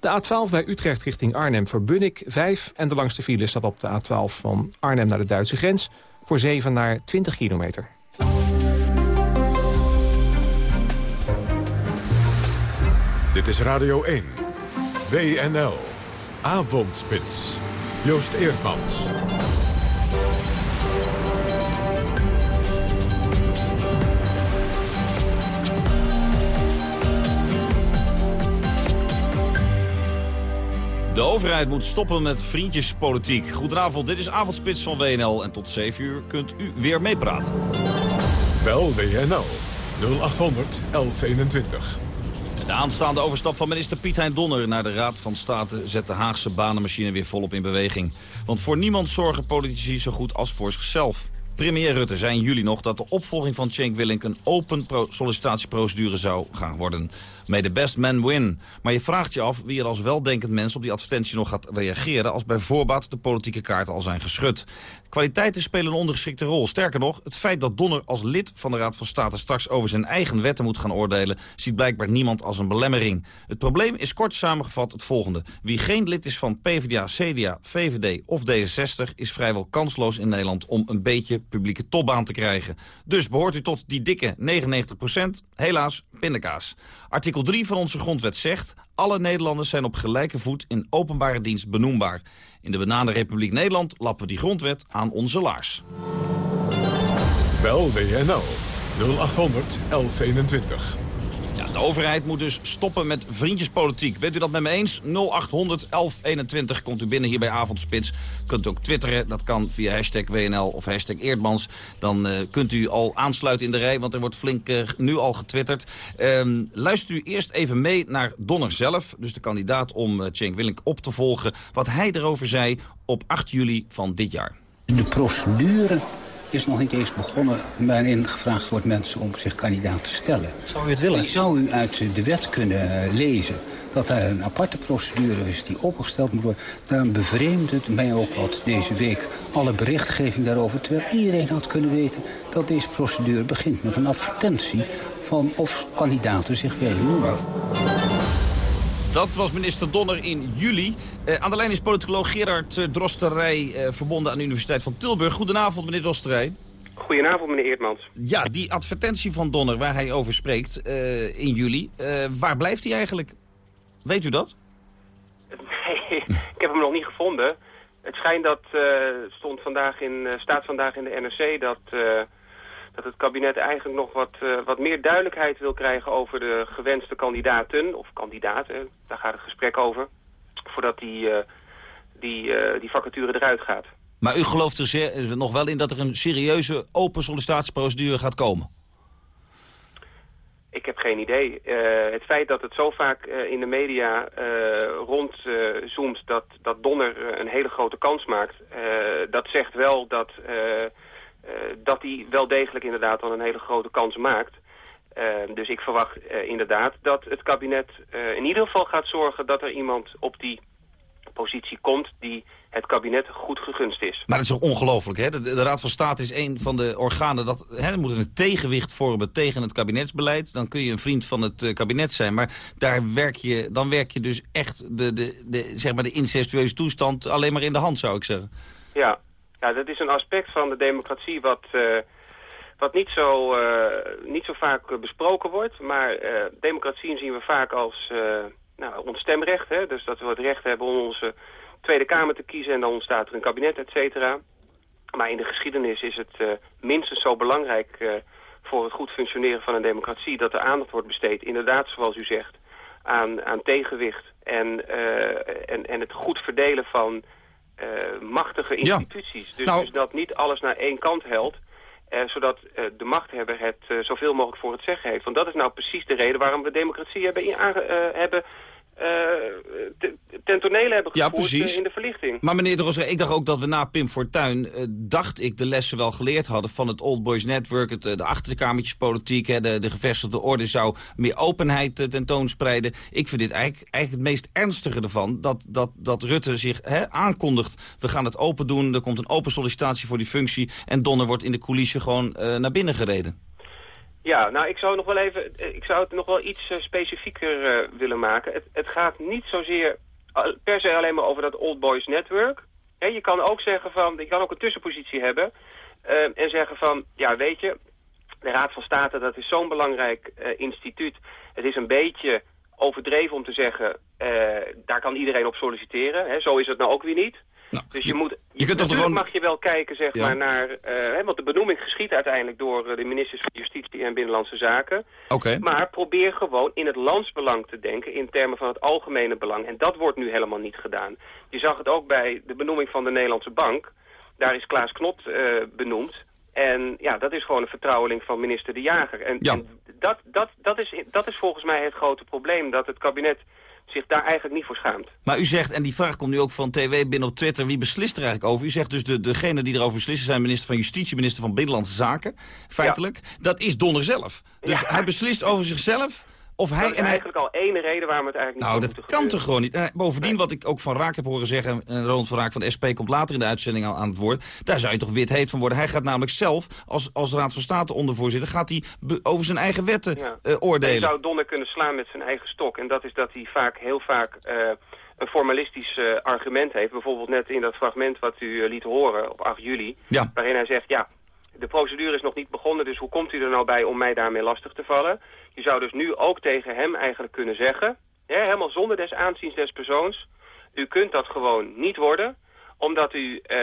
De A12 bij Utrecht richting Arnhem voor Bunnik 5. En de langste file staat op de A12 van Arnhem naar de Duitse grens... voor 7 naar 20 kilometer.
Dit is Radio 1. WNL. Avondspits. Joost Eerdmans.
Overheid moet stoppen met vriendjespolitiek. Goedenavond, dit is Avondspits van WNL. En tot 7 uur kunt u weer meepraten.
Bel WNL 0800 1121.
De aanstaande overstap van minister Piet Hein Donner naar de Raad van State... zet de Haagse banenmachine weer volop in beweging. Want voor niemand zorgen politici zo goed als voor zichzelf. Premier Rutte zei in juli nog dat de opvolging van Cenk Willink... een open sollicitatieprocedure zou gaan worden. May the best man win. Maar je vraagt je af wie er als weldenkend mens op die advertentie nog gaat reageren... als bij voorbaat de politieke kaarten al zijn geschud. Kwaliteiten spelen een ondergeschikte rol. Sterker nog, het feit dat Donner als lid van de Raad van State... straks over zijn eigen wetten moet gaan oordelen... ziet blijkbaar niemand als een belemmering. Het probleem is kort samengevat het volgende. Wie geen lid is van PvdA, CDA, VVD of D66... is vrijwel kansloos in Nederland om een beetje publieke topbaan te krijgen. Dus behoort u tot die dikke 99% Helaas, pindakaas. Artikel 3 van onze grondwet zegt... alle Nederlanders zijn op gelijke voet in openbare dienst benoembaar. In de Bananenrepubliek Nederland lappen we die grondwet aan onze laars.
Bel WNL 0800 1121.
De overheid moet dus stoppen met vriendjespolitiek. Bent u dat met me eens? 0800 1121 komt u binnen hier bij Avondspits. Kunt ook twitteren, dat kan via hashtag WNL of hashtag Eerdmans. Dan uh, kunt u al aansluiten in de rij, want er wordt flink uh, nu al getwitterd. Um, luistert u eerst even mee naar Donner zelf, dus de kandidaat om uh, Willink op te volgen... wat hij erover zei op 8 juli van dit jaar.
De procedure is nog niet eens begonnen waarin gevraagd wordt mensen om zich kandidaat te stellen.
Zou u het willen?
Die zou u uit de wet kunnen lezen dat daar een aparte procedure is die opgesteld moet worden. Daarom bevreemdt het mij ook wat deze week alle berichtgeving daarover... terwijl iedereen had kunnen weten dat deze procedure begint met een advertentie... van of kandidaten zich willen noemen.
Dat was minister Donner in juli. Uh, aan de lijn is politicoloog Gerard uh, Drosterij, uh, verbonden aan de Universiteit van Tilburg. Goedenavond, meneer Drosterij.
Goedenavond, meneer Eertmans.
Ja, die advertentie van Donner waar hij over spreekt in juli, waar blijft hij eigenlijk? Weet u dat?
Nee, ik heb hem nog niet gevonden. Het schijnt dat, stond vandaag in, staat vandaag in de NRC dat dat het kabinet eigenlijk nog wat, uh, wat meer duidelijkheid wil krijgen over de gewenste kandidaten, of kandidaten, daar gaat het gesprek over, voordat die, uh, die, uh, die vacature eruit gaat.
Maar u gelooft er zeer, nog wel in dat er een serieuze open sollicitatieprocedure gaat komen?
Ik heb geen idee. het feit dat het zo vaak in de media rondzoomt dat, dat Donner een hele grote kans maakt, dat zegt wel dat dat hij wel degelijk inderdaad dan een hele grote kans maakt. Uh, dus ik verwacht uh, inderdaad dat het kabinet in ieder geval gaat zorgen dat er iemand op die positie komt die het kabinet goed gegunst is.
Maar dat is toch ongelooflijk, hè? De, de, Raad van State is een van de organen... dat hè, moet een tegenwicht vormen tegen het kabinetsbeleid. Dan kun je een vriend van het kabinet zijn. Maar daar werk je, dan werk je dus echt de, de, de, zeg maar de incestueuze toestand alleen maar in de hand, zou ik zeggen.
Ja, ja, dat is een aspect van de democratie wat, uh, wat niet, zo, uh, niet zo vaak besproken wordt. Maar uh, democratie zien we vaak als nou, ons stemrecht. Hè? Dus dat we het recht hebben om onze Tweede Kamer te kiezen en dan ontstaat er een kabinet, et cetera. Maar in de geschiedenis is het minstens zo belangrijk voor het goed functioneren van een democratie... dat er aandacht wordt besteed, inderdaad zoals u zegt, aan, aan tegenwicht... En, en, en het goed verdelen van machtige instituties. Dus,
nou,
dus, dat niet alles naar één kant helpt. Uh, zodat uh, de machthebber het zoveel mogelijk voor het zeggen heeft. Want dat is nou precies de reden waarom we democratie hebben, in, hebben ten tonele hebben gevoerd ja, in de verlichting.
Maar meneer de Roser, ik dacht ook dat we na Pim Fortuyn... Uh, dacht ik de lessen wel geleerd hadden van het Old Boys Network... Het, de achterkamertjespolitiek, hè, de, de gevestigde orde zou meer openheid uh, tentoonspreiden. Ik vind dit eigenlijk, eigenlijk het meest ernstige ervan... dat, dat, dat Rutte zich hè, aankondigt, we gaan het open doen... er komt een open sollicitatie voor die functie... en Donner wordt in de coulissen gewoon naar binnen gereden.
Ja, nou ik zou nog wel even, eh, ik zou het nog wel iets uh, specifieker uh, willen maken. Het, het, gaat niet zozeer per se alleen maar over dat Old Boys Network. Je kan ook zeggen van, je kan ook een tussenpositie hebben en zeggen van, ja weet je, de Raad van State dat is zo'n belangrijk instituut. Het is een beetje overdreven om te zeggen, daar kan iedereen op solliciteren. Zo is het nou ook weer niet. Nou, dus je, je, moet, je, kunt toch gewoon... mag je wel kijken, zeg ja. maar, naar... Uh, hè, want de benoeming geschiet uiteindelijk door uh, de ministers van Justitie en Binnenlandse Zaken.
Okay.
Maar probeer gewoon in het landsbelang te denken in termen van het algemene belang. En dat wordt nu helemaal niet gedaan. Je zag het ook bij de benoeming van de Nederlandse Bank. Daar is Klaas Knot uh, benoemd. En ja, dat is gewoon een vertrouweling van minister De Jager. En,
ja.
en dat, dat, dat, is, dat is volgens mij het grote probleem. Dat het kabinet zich daar eigenlijk niet voor schaamt.
Maar u zegt, en die vraag komt nu ook van TW binnen op Twitter... wie beslist er eigenlijk over? U zegt dus de, degene die erover beslissen zijn minister van Justitie... minister van Binnenlandse Zaken, feitelijk. Dat is Donner zelf. Dus hij beslist over zichzelf... Of hij,
dat is
en hij,
eigenlijk al één reden waarom het eigenlijk niet
nou, dat kan toch gewoon niet? Eh, bovendien, wat ik ook van Raak heb horen zeggen... en Ronald van Raak van de SP komt later in de uitzending aan, aan het woord... daar zou je toch wit heet van worden. Hij gaat namelijk zelf, als, als Raad van State ondervoorzitter... gaat hij over zijn eigen wetten
Ja.
eh, oordelen.
Je zou Donner kunnen slaan met zijn eigen stok. En dat is dat hij vaak, heel vaak eh, een formalistisch argument heeft. Bijvoorbeeld net in dat fragment wat u liet horen op 8 juli.
Ja.
Waarin hij zegt, ja, de procedure is nog niet begonnen... dus hoe komt u er nou bij om mij daarmee lastig te vallen? Je zou dus nu ook tegen hem eigenlijk kunnen zeggen... Hè, helemaal zonder des aanziens des persoons... u kunt dat gewoon niet worden omdat u eh,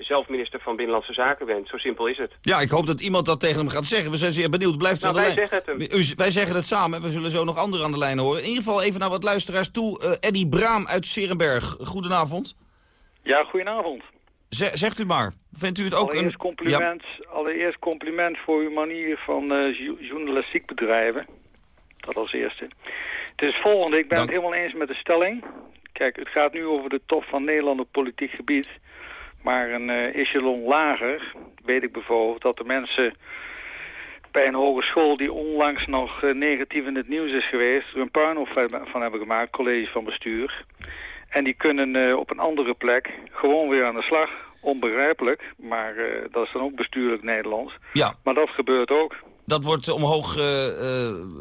zelf minister van Binnenlandse Zaken bent. Zo simpel is het.
Ja, ik hoop dat iemand dat tegen hem gaat zeggen. We zijn zeer benieuwd. Blijft
Nou,
aan de
wij
lijn.
zeggen het hem.
U- wij zeggen het samen. We zullen zo nog anderen aan de lijn horen. In ieder geval even naar wat luisteraars toe. Eh Eddie Braam uit Serenberg. Goedenavond.
Ja, goedenavond.
Ze- zegt u maar. Vindt u het ook
allereerst
een...
compliment, allereerst compliment voor uw manier van jo- journalistiek bedrijven. Dat als eerste. Het is het volgende, ik ben het helemaal eens met de stelling. Kijk, het gaat nu over de top van Nederland op politiek gebied. Maar een eh, echelon lager weet ik bijvoorbeeld dat de mensen bij een hogeschool die onlangs nog eh, negatief in het nieuws is geweest... er een puinhoop van hebben gemaakt, college van bestuur. En die kunnen eh, op een andere plek gewoon weer aan de slag. Onbegrijpelijk, maar eh, dat is dan ook bestuurlijk Nederlands.
Ja.
Maar dat gebeurt ook.
Dat wordt omhoog, eh,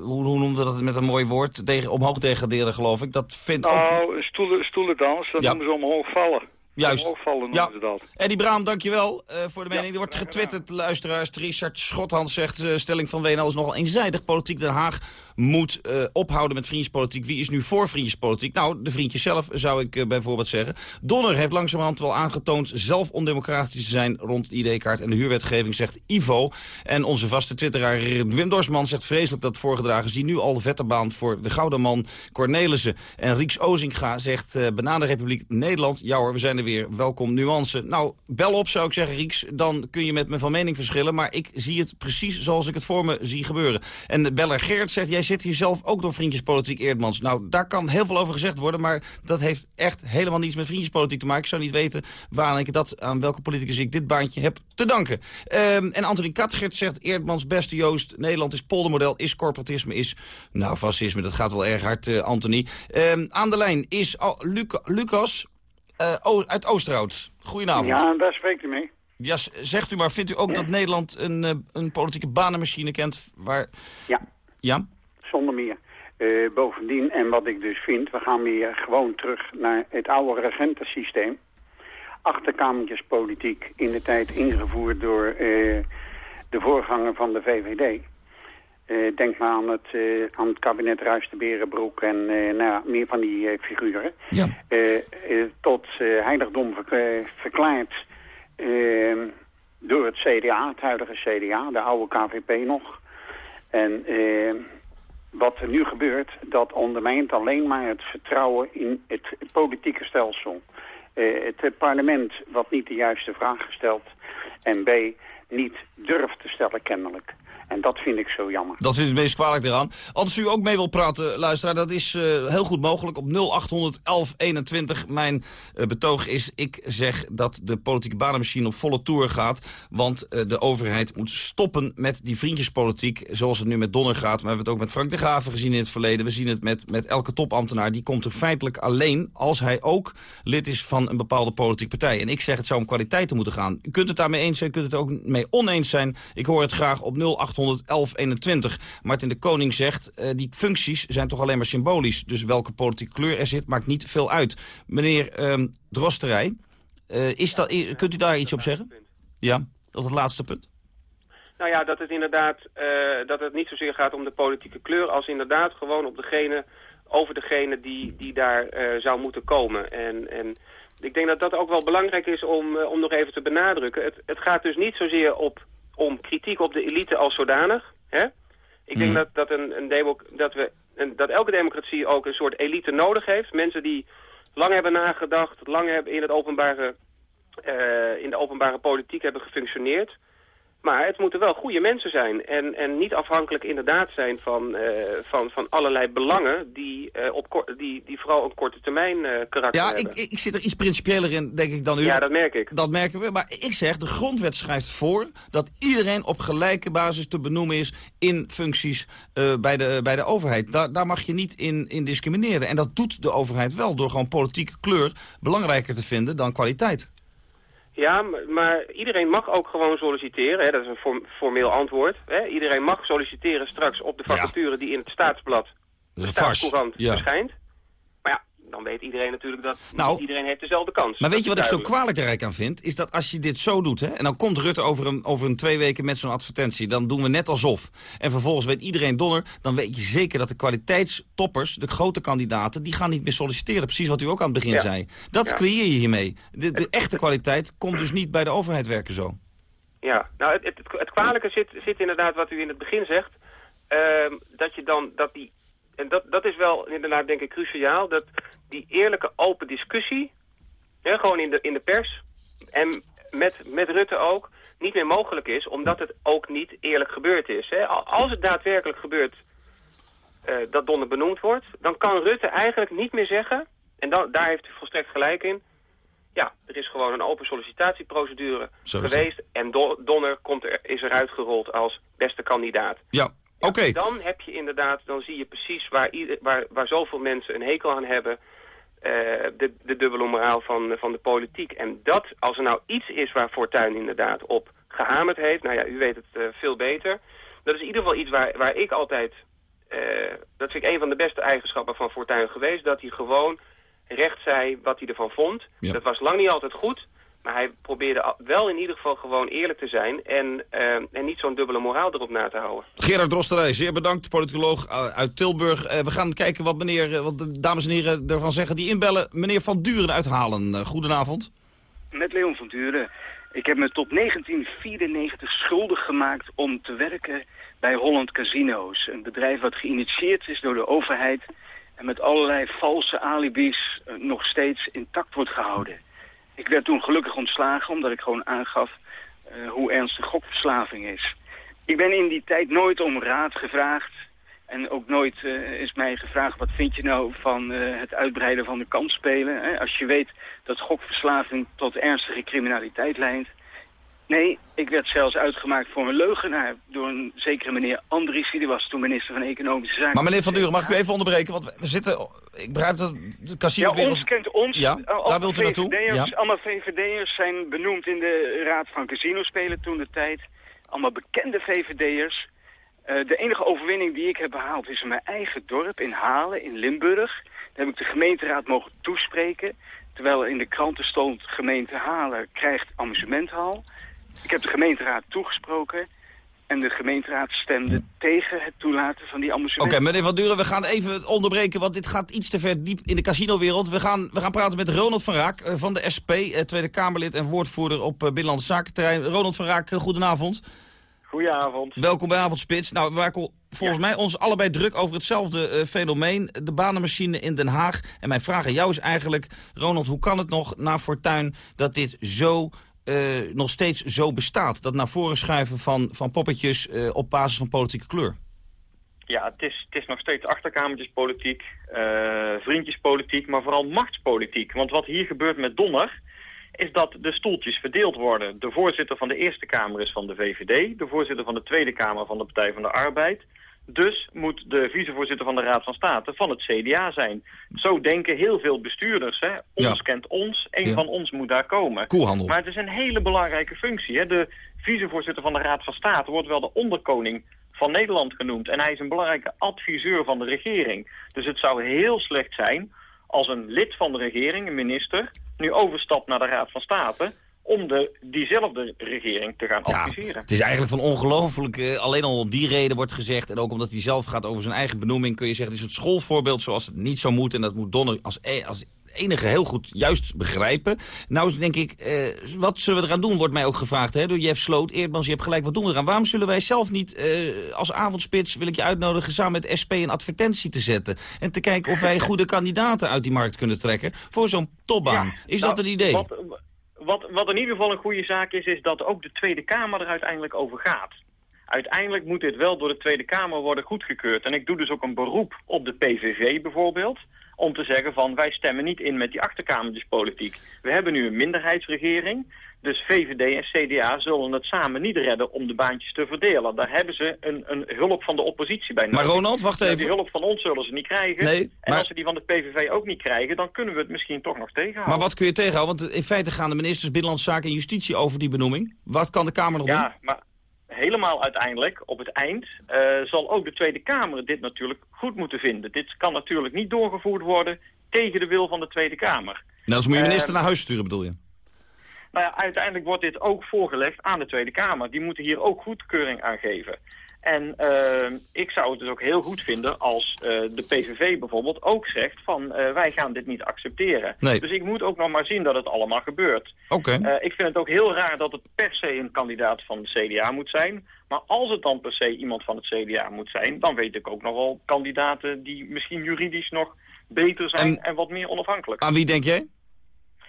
hoe, hoe noemde dat met een mooi woord? Omhoog degraderen, geloof ik. Dat vindt ook...
Nou, een stoelen, stoelendans, dat
Ja.
noemen ze omhoog vallen.
Juist. Ja.
ze dat.
Eddie Braam, dankjewel eh, voor de mening. Er wordt getwitterd, luisteraars. Richard Schothans zegt, eh, stelling van WNL is nogal eenzijdig. Politiek Den Haag moet eh, ophouden met vriendjespolitiek. Wie is nu voor vriendjespolitiek? Nou, de vriendjes zelf, zou ik bijvoorbeeld zeggen. Donner heeft langzamerhand wel aangetoond zelf ondemocratisch te zijn rond de ID-kaart en de huurwetgeving, zegt Ivo. En onze vaste twitteraar Wim Dorsman zegt vreselijk dat voorgedragen zie nu al de vetterbaan voor de Gouden Man Cornelissen. En Rieks Ozinga zegt, Bananenrepubliek Nederland, ja hoor, we zijn er weer, welkom nuance. Nou, bel op zou ik zeggen Rieks, dan kun je met me van mening verschillen, maar ik zie het precies zoals ik het voor me zie gebeuren. En Beller Geert zegt, jij zit hier zelf ook door vriendjespolitiek Eerdmans. Nou, daar kan heel veel over gezegd worden, maar dat heeft echt helemaal niets met vriendjespolitiek te maken. Ik zou niet weten waar ik dat, aan welke politicus ik dit baantje heb te danken. Ehm, en Anthony Katgert zegt, Eerdmans, beste Joost, Nederland is poldermodel, is corporatisme, is, nou, fascisme, dat gaat wel erg hard, eh, Anthony. Ehm, aan de lijn is Luc- Lucas eh, uit Oosterhout. Goedenavond.
Ja, daar spreekt u mee.
Ja, z- zegt u maar, vindt u ook dat Nederland een, eh, een politieke banenmachine kent waar...
Ja.
Ja?
Zonder meer. Eh, bovendien, en wat ik dus vind, we gaan weer gewoon terug naar het oude regentensysteem. Achterkamertjespolitiek in de tijd ingevoerd door de voorganger van de VVD. Eh, denk maar aan het, eh, aan het kabinet Ruijs de Berenbroek en eh, nou ja, meer van die figuren.
Ja.
Tot heiligdom verk- verklaard eh, door het CDA, het huidige CDA, de oude KVP nog. En eh, wat er nu gebeurt, dat ondermijnt alleen maar het vertrouwen in het politieke stelsel. Het parlement wat niet de juiste vraag stelt en B, niet durft te stellen kennelijk. En dat vind ik zo jammer.
Dat vind ik het meest kwalijk eraan. Als u ook mee wilt praten, luisteraar, dat is eh, heel goed mogelijk. Op 0800 1121. Mijn eh, betoog is, ik zeg dat de politieke banenmachine op volle toer gaat. Want eh, de overheid moet stoppen met die vriendjespolitiek. Zoals het nu met Donner gaat. Maar we hebben het ook met Frank de Graven gezien in het verleden. We zien het met, met elke topambtenaar. Die komt er feitelijk alleen als hij ook lid is van een bepaalde politieke partij. En ik zeg, het zou om kwaliteiten moeten gaan. U kunt het daarmee eens zijn, u kunt het ook mee oneens zijn. Ik hoor het graag op 0800 1121. Martin de Koning zegt, eh, die functies zijn toch alleen maar symbolisch. Dus welke politieke kleur er zit, maakt niet veel uit. Meneer ehm Drosterij, eh, is dat, i- kunt u daar iets op zeggen? Ja, op het laatste punt.
Nou ja, dat het inderdaad eh, dat het niet zozeer gaat om de politieke kleur... als inderdaad gewoon op degene, over degene die, die daar eh, zou moeten komen. En, en ik denk dat dat ook wel belangrijk is om, eh, om nog even te benadrukken. Het, het gaat dus niet zozeer op, om kritiek op de elite als zodanig. Hè? Ik denk dat, dat, een, een demo, dat, we, een, dat elke democratie ook een soort elite nodig heeft. Mensen die lang hebben nagedacht, lang hebben in, het openbare, eh, in de openbare politiek hebben gefunctioneerd... Maar het moeten wel goede mensen zijn. En, en niet afhankelijk inderdaad zijn van, eh, van, van allerlei belangen... Die, uh, op die, die vooral een korte termijn uh, karakter
ja,
hebben.
Ja, ik, ik zit er iets principiëler in, denk ik, dan u.
Ja, dat merk ik.
Dat merken we. Maar ik zeg, de grondwet schrijft voor... dat iedereen op gelijke basis te benoemen is... in functies bij, de, bij de overheid. Daar, daar mag je niet in, in discrimineren. En dat doet de overheid wel door gewoon politieke kleur... belangrijker te vinden dan kwaliteit.
Ja, maar iedereen mag ook gewoon solliciteren. Hè? Dat is een formeel antwoord. Hè? Iedereen mag solliciteren straks op de vacature die in het staatsblad, de staatscourant, ja. verschijnt. Dan weet iedereen natuurlijk dat nou, iedereen heeft dezelfde kans.
Maar weet je wat ik zo kwalijk rijk aan vind? Is dat als je dit zo doet, hè, en dan komt Rutte over een, over een twee weken met zo'n advertentie, dan doen we net alsof. En vervolgens weet iedereen donner, dan weet je zeker dat de kwaliteitstoppers, de grote kandidaten, die gaan niet meer solliciteren. Precies wat u ook aan het begin zei. Dat creëer je hiermee. De, de echte kwaliteit komt dus niet bij de overheid werken zo.
Ja, nou het, het, het kwalijke zit, zit inderdaad wat u in het begin zegt. Uh, dat je dan, dat die en dat, dat is wel inderdaad denk ik cruciaal, dat die eerlijke open discussie, hè, gewoon in de, in de pers en met, met Rutte ook, niet meer mogelijk is, omdat het ook niet eerlijk gebeurd is. Hè. Als het daadwerkelijk gebeurt uh, dat Donner benoemd wordt, dan kan Rutte eigenlijk niet meer zeggen, en dan, daar heeft u volstrekt gelijk in, ja, er is gewoon een open sollicitatieprocedure geweest en Donner komt er, is eruit gerold als beste kandidaat.
Ja, Oké.
Dan heb je inderdaad, dan zie je precies waar, ieder, waar, waar zoveel mensen een hekel aan hebben. Uh, de, de dubbele moraal van, van de politiek. En dat, als er nou iets is waar Fortuyn inderdaad op gehamerd heeft... nou ja, u weet het uh, veel beter. Dat is in ieder geval iets waar, waar ik altijd... Uh, dat vind ik een van de beste eigenschappen van Fortuyn geweest... dat hij gewoon recht zei wat hij ervan vond. Ja. Dat was lang niet altijd goed... Maar hij probeerde wel in ieder geval gewoon eerlijk te zijn... en, uh, en niet zo'n dubbele moraal erop na te houden.
Gerard Drosterij, zeer bedankt, politicoloog uit Tilburg. Uh, we gaan kijken wat, meneer, wat de dames en heren ervan zeggen die inbellen. Meneer Van Duren uithalen. Uh, goedenavond.
Met Leon van Duren. Ik heb me tot 1994 schuldig gemaakt om te werken bij Holland Casino's. Een bedrijf wat geïnitieerd is door de overheid... en met allerlei valse alibis nog steeds intact wordt gehouden. Ik werd toen gelukkig ontslagen omdat ik gewoon aangaf uh, hoe ernstig gokverslaving is. Ik ben in die tijd nooit om raad gevraagd. En ook nooit uh, is mij gevraagd, wat vind je nou van uh, het uitbreiden van de kansspelen? Hè? Als je weet dat gokverslaving tot ernstige criminaliteit leidt. Nee, ik werd zelfs uitgemaakt voor een leugenaar door een zekere meneer Andriessen. Die was toen minister van Economische Zaken.
Maar meneer Van Duren, mag ik u even onderbreken? Want we zitten, ik begrijp dat de casino
Ja, ons kent ons.
Ja, daar wilt u naartoe.
Ja. Allemaal VVD'ers zijn benoemd in de Raad van Casinospelen toen de tijd. Allemaal bekende VVD'ers. Uh, de enige overwinning die ik heb behaald is in mijn eigen dorp, in Halen, in Limburg. Daar heb ik de gemeenteraad mogen toespreken. Terwijl in de kranten stond, gemeente Halen krijgt amusementhal. Ik heb de gemeenteraad toegesproken en de gemeenteraad stemde tegen het toelaten van die amusement.
Oké, okay, meneer Van Duren, we gaan even onderbreken, want dit gaat iets te ver diep in de casinowereld. We gaan, we gaan praten met Ronald van Raak uh, van de SP, uh, Tweede Kamerlid en woordvoerder op uh, Binnenlandse Zakenterrein. Ronald van Raak, goedenavond.
Goedenavond.
Welkom bij Avondspits. Nou, we maken volgens ja. mij ons allebei druk over hetzelfde fenomeen, de banenmachine in Den Haag. En mijn vraag aan jou is eigenlijk, Ronald, hoe kan het nog na Fortuin dat dit zo uh, nog steeds zo bestaat. Dat naar voren schuiven van, van poppetjes uh, op basis van politieke kleur.
Ja, het is, het is nog steeds achterkamertjespolitiek, uh, vriendjespolitiek, maar vooral machtspolitiek. Want wat hier gebeurt met Donner, is dat de stoeltjes verdeeld worden. De voorzitter van de Eerste Kamer is van de VVD, de voorzitter van de Tweede Kamer van de Partij van de Arbeid... Dus moet de vicevoorzitter van de Raad van State van het CDA zijn. Zo denken heel veel bestuurders. Hè. Ons ja. kent ons, een ja. van ons moet daar komen.
Koelhandel.
Maar het is een hele belangrijke functie. Hè. De vicevoorzitter van de Raad van State wordt wel de onderkoning van Nederland genoemd. En hij is een belangrijke adviseur van de regering. Dus het zou heel slecht zijn als een lid van de regering, een minister, nu overstapt naar de Raad van State om de, diezelfde regering te gaan
ja,
adviseren.
Het is eigenlijk van ongelooflijk, uh, alleen al om die reden wordt gezegd... en ook omdat hij zelf gaat over zijn eigen benoeming... kun je zeggen, het is het schoolvoorbeeld zoals het niet zou moeten... en dat moet Donner als, e als enige heel goed juist begrijpen. Nou denk ik, uh, wat zullen we eraan doen, wordt mij ook gevraagd hè, door Jeff Sloot. Eerdmans, je hebt gelijk, wat doen we eraan? Waarom zullen wij zelf niet uh, als avondspits, wil ik je uitnodigen... samen met SP een advertentie te zetten... en te kijken of wij goede kandidaten uit die markt kunnen trekken... voor zo'n topbaan. Ja, is
nou,
dat een idee?
Wat, wat, wat in ieder geval een goede zaak is, is dat ook de Tweede Kamer er uiteindelijk over gaat. Uiteindelijk moet dit wel door de Tweede Kamer worden goedgekeurd. En ik doe dus ook een beroep op de PVV bijvoorbeeld om te zeggen van wij stemmen niet in met die achterkamertjespolitiek. We hebben nu een minderheidsregering, dus VVD en CDA zullen het samen niet redden om de baantjes te verdelen. Daar hebben ze een, een hulp van de oppositie bij nodig.
Maar Ronald, wacht even.
Die hulp van ons zullen ze niet krijgen.
Nee,
En
maar-
als ze die van de PVV ook niet krijgen, dan kunnen we het misschien toch nog tegenhouden.
Maar wat kun je tegenhouden? Want in feite gaan de ministers Binnenlandse Zaken en Justitie over die benoeming. Wat kan de Kamer nog doen?
Ja, maar helemaal uiteindelijk, op het eind, eh, zal ook de Tweede Kamer dit natuurlijk goed moeten vinden. Dit kan natuurlijk niet doorgevoerd worden tegen de wil van de Tweede Kamer.
Nou, dus moet je minister
Eh,
naar huis sturen, bedoel je?
Nou ja, uiteindelijk wordt dit ook voorgelegd aan de Tweede Kamer. Die moeten hier ook goedkeuring aan geven. En eh, ik zou het dus ook heel goed vinden als eh, de PVV bijvoorbeeld ook zegt van eh, wij gaan dit niet accepteren.
Nee.
Dus ik moet ook nog maar zien dat het allemaal gebeurt.
Oké.
Ik vind het ook heel raar dat het per se een kandidaat van de CDA moet zijn. Maar als het dan per se iemand van het CDA moet zijn, dan weet ik ook nog wel kandidaten die misschien juridisch nog beter zijn en, wat meer onafhankelijk.
Aan wie denk jij?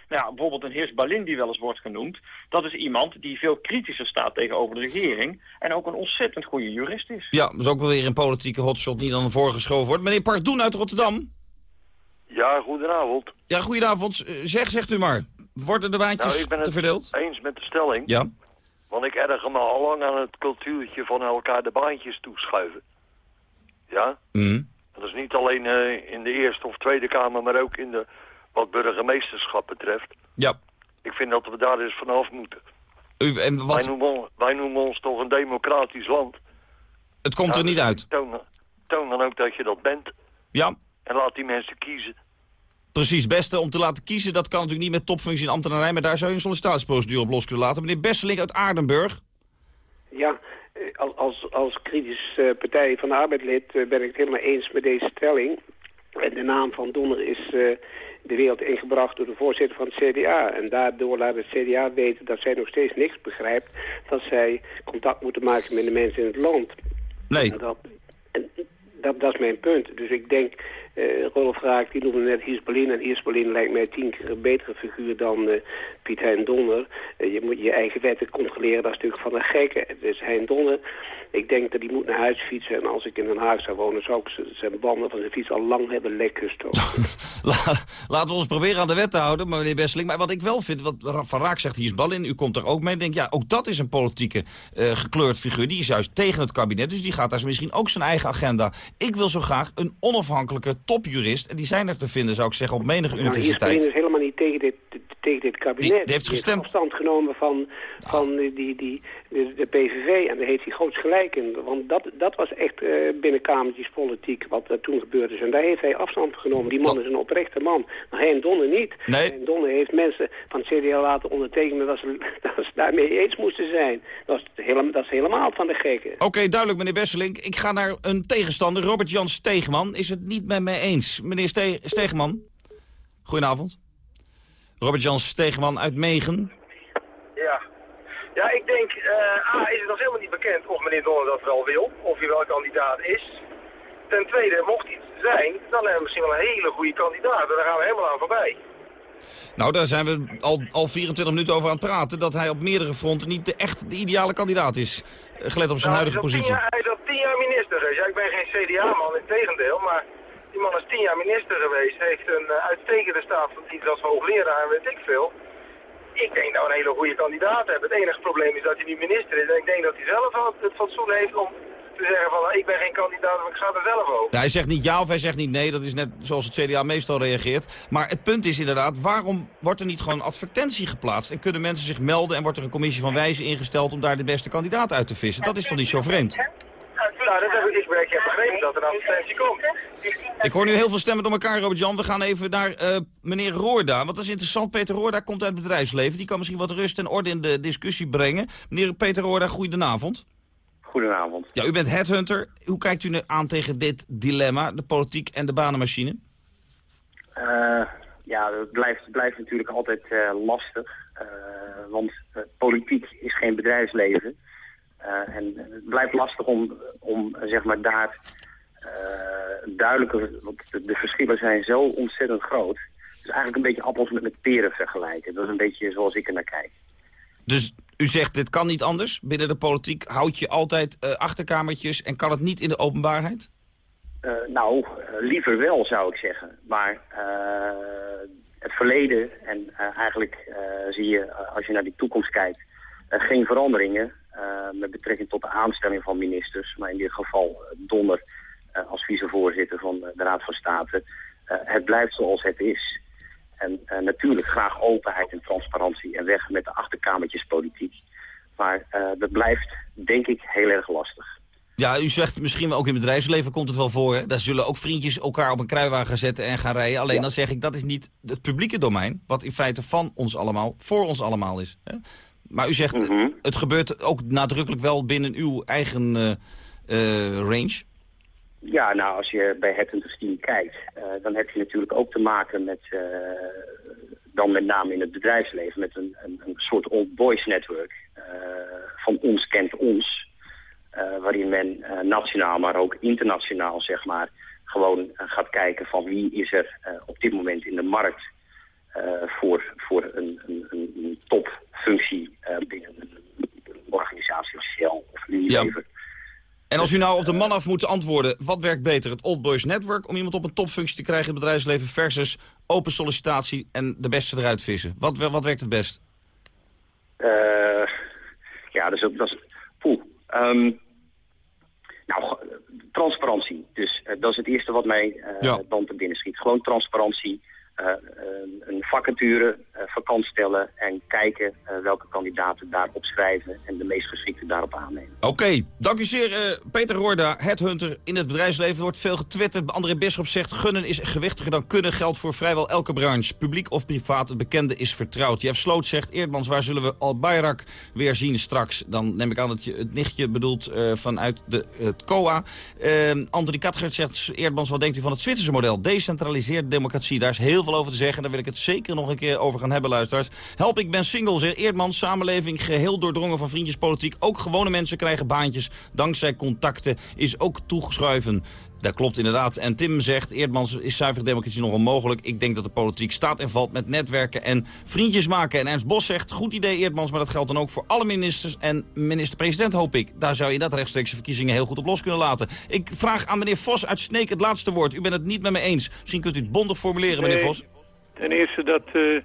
Nou ja, bijvoorbeeld een Heers Balin die wel eens wordt genoemd. Dat is iemand die veel kritischer staat tegenover de regering. En ook een ontzettend goede jurist is.
Ja, dat is ook wel weer een politieke hotshot die dan voorgeschoven wordt. Meneer Pardoen uit Rotterdam.
Ja, goedenavond.
Ja, goedenavond. Eh, Zeg, zegt u maar. Worden de baantjes
Nou, ik ben
te
het
verdeeld?
eens met de stelling.
Ja.
Want ik erger me al lang aan het cultuurtje van elkaar de baantjes toeschuiven. Ja?
Mhm.
Dat is niet alleen eh, in de Eerste of Tweede Kamer, maar ook in de, wat burgemeesterschap betreft.
Ja.
Ik vind dat we daar eens vanaf moeten.
U, en
Wij,
wat,
noemen, wij noemen ons toch een democratisch land.
het komt
Nou,
er niet
dus
uit.
Toon, toon dan ook dat je dat bent.
Ja,
En laat die mensen kiezen.
precies. Beste om te laten kiezen, dat kan natuurlijk niet met topfunctie en ambtenarij, maar daar zou je een sollicitatieprocedure op los kunnen laten. Meneer Besseling uit Aardenburg.
Ja, eh, als, als, als kritisch eh, Partij van de Arbeid lid eh, ben ik het helemaal eens met deze stelling. En de naam van Donner is eh, de wereld ingebracht door de voorzitter van het CDA. En daardoor laat het CDA weten dat zij nog steeds niks begrijpt. Dat zij contact moeten maken met de mensen in het land.
Nee.
En dat, en dat, dat is mijn punt. Dus ik denk, eh Rolf Raak, die noemde net Hiesbalin. En Hiesbalin lijkt mij tien keer een betere figuur dan eh, Piet Hein Donner. Eh, je moet je eigen wetten controleren, dat is natuurlijk van een gekke. Dus Hein Donner, ik denk dat hij moet naar huis fietsen. En als ik in Den Haag zou wonen, zou ik zijn banden van zijn fiets al lang hebben lek gestoken.
La- Laten we ons proberen aan de wet te houden, meneer Besseling. Maar wat ik wel vind, wat Van Raak zegt, hier is bal in, u komt er ook mee. Ik denk, ja, ook dat is een politieke eh, gekleurd figuur. Die is juist tegen het kabinet, dus die gaat daar misschien ook zijn eigen agenda. Ik wil zo graag een onafhankelijke topjurist, en die zijn er te vinden, zou ik zeggen, op menige
Nou,
universiteit.
is helemaal niet tegen dit, tegen dit kabinet.
Die- die heeft gestemd.
afstand genomen van, van die, die, die, de, de PVV. En daar heeft hij groots gelijk in. Want dat, dat was echt eh binnenkamertjespolitiek wat er toen gebeurd is. En daar heeft hij afstand genomen. Die man is een oprechte man. Maar hij en Donner niet.
Nee.
En Donner heeft mensen van het CDA laten ondertekenen dat ze, dat ze daarmee eens moesten zijn. Dat is, helemaal, dat is helemaal van de gekken.
Oké, duidelijk, meneer Besseling. Ik ga naar een tegenstander, Robert-Jan Steegman. Is het niet met mij eens? Meneer Ste Steegman? Goedenavond. Robert-Jan Steegman uit Megen.
Ja. Ja, ik denk, eh, A, is het nog helemaal niet bekend of meneer Donner dat wel wil, of hij wel kandidaat is. Ten tweede, mocht iets zijn, dan hebben we misschien wel een hele goede kandidaat. En daar gaan we helemaal aan voorbij.
Nou, daar zijn we al, al 24 minuten over aan het praten... dat hij op meerdere fronten niet de, echt de ideale kandidaat is. eh, Gelet op zijn
Nou,
huidige
hij
positie.
jaar- hij is al tien jaar minister geweest. Ja, ik ben geen CDA-man, in tegendeel, maar die man is tien jaar minister geweest. Heeft een uh, uitstekende staat van dienst als hoogleraar en weet ik veel. Ik denk we een hele goede kandidaat hebben. Het enige probleem is dat hij niet minister is. En ik denk dat hij zelf het fatsoen heeft om te zeggen van, nou, ik ben geen kandidaat, maar ik ga er zelf over.
Ja, hij zegt niet ja of hij zegt niet nee. Dat is net zoals het CDA meestal reageert. Maar het punt is inderdaad, waarom wordt er niet gewoon advertentie geplaatst? En kunnen mensen zich melden en wordt er een commissie van wijzen ingesteld... om daar de beste kandidaat uit te vissen? Dat is toch niet zo vreemd?
Nou, dat heb ik, ik, begrepen dat er een advertentie komt.
Ik hoor nu heel veel stemmen door elkaar, Robert-Jan. We gaan even naar eh, meneer Roorda. Want dat is interessant. Peter Roorda komt uit het bedrijfsleven. Die kan misschien wat rust en orde in de discussie brengen. Meneer Peter Roorda, goedenavond.
Goedenavond.
Ja, u bent headhunter. Hoe kijkt u nu aan tegen dit dilemma, de politiek en de banenmachine?
Eh, ja, het blijft, blijft natuurlijk altijd eh, lastig. want politiek is geen bedrijfsleven. En het blijft lastig om, om zeg maar daar duidelijker... Want de, verschillen zijn zo ontzettend groot. is eigenlijk een beetje appels met, met peren vergelijken. Dat is een beetje zoals ik er naar kijk.
Dus u zegt, dit kan niet anders. Binnen de politiek houd je altijd uh, achterkamertjes en kan het niet in de openbaarheid?
Uh, nou, uh, liever wel zou ik zeggen. Maar het verleden en eigenlijk zie je, als je naar die toekomst kijkt, geen veranderingen. met betrekking tot de aanstelling van ministers. Maar in dit geval Donner als vicevoorzitter van de Raad van State. het blijft zoals het is. En uh, natuurlijk graag openheid en transparantie en weg met de achterkamertjespolitiek. Maar dat blijft, denk ik, heel erg lastig.
Ja, u zegt misschien ook in het bedrijfsleven komt het wel voor. Hè? Daar zullen ook vriendjes elkaar op een kruiwagen zetten en gaan rijden. Alleen dan zeg ik, dat is niet het publieke domein... wat in feite van ons allemaal, voor ons allemaal is. Hè? Maar u zegt, mm -hmm. het gebeurt ook nadrukkelijk wel binnen uw eigen uh, range.
Ja, nou, als je bij het Team kijkt, uh, dan heb je natuurlijk ook te maken met, uh, dan met name in het bedrijfsleven, met een, een, een soort old boys network. Uh, van ons kent ons, waarin men nationaal, maar ook internationaal, zeg maar, gewoon gaat kijken van wie is er op dit moment in de markt voor, voor een, een, een topfunctie binnen een organisatie of Shell of Unilever.
Ja. En als u nou op de man af moet antwoorden, wat werkt beter? Het Old Boys Network om iemand op een topfunctie te krijgen in het bedrijfsleven... versus open sollicitatie en de beste eruit vissen? Wat, wat werkt het best?
Uh, ja, dat is... Dat is poeh. Um, nou, transparantie. Dus uh, dat is het eerste wat mij uh, ja. dan te binnen schiet. Gewoon transparantie. Uh, een vacature uh, vakant stellen en kijken uh, welke kandidaten daarop schrijven en de meest geschikte daarop aannemen.
Oké, dank u zeer Peter Roorda, headhunter in het bedrijfsleven. Wordt veel getwitterd. André Bisschop zegt gunnen is gewichtiger dan kunnen. Geldt voor vrijwel elke branche, publiek of privaat. Het bekende is vertrouwd. Jeff Sloot zegt, Eerdmans, waar zullen we Al Bayrak weer zien straks? Dan neem ik aan dat je het nichtje bedoelt vanuit de, het COA. Anthony Katgert zegt, Eerdmans, wat denkt u van het Zwitserse model? Decentraliseerde democratie, daar is heel over te zeggen. Daar wil ik het zeker nog een keer over gaan hebben, luisteraars. Help, ik ben single, zegt Eerdman. Samenleving geheel doordrongen van vriendjespolitiek. Ook gewone mensen krijgen baantjes. Dankzij contacten is ook toegeschuiven. Dat klopt inderdaad. En Tim zegt, Eerdmans is zuivere democratie nog onmogelijk. Ik denk dat de politiek staat en valt met netwerken en vriendjes maken. En Ernst Bos zegt, goed idee Eerdmans, maar dat geldt dan ook voor alle ministers en minister-president, hoop ik. Daar zou je dat rechtstreekse verkiezingen heel goed op los kunnen laten. Ik vraag aan meneer Vos uit Sneek het laatste woord. U bent het niet met me eens. Misschien kunt u het bondig formuleren, meneer Vos.
Ten eerste dat uh,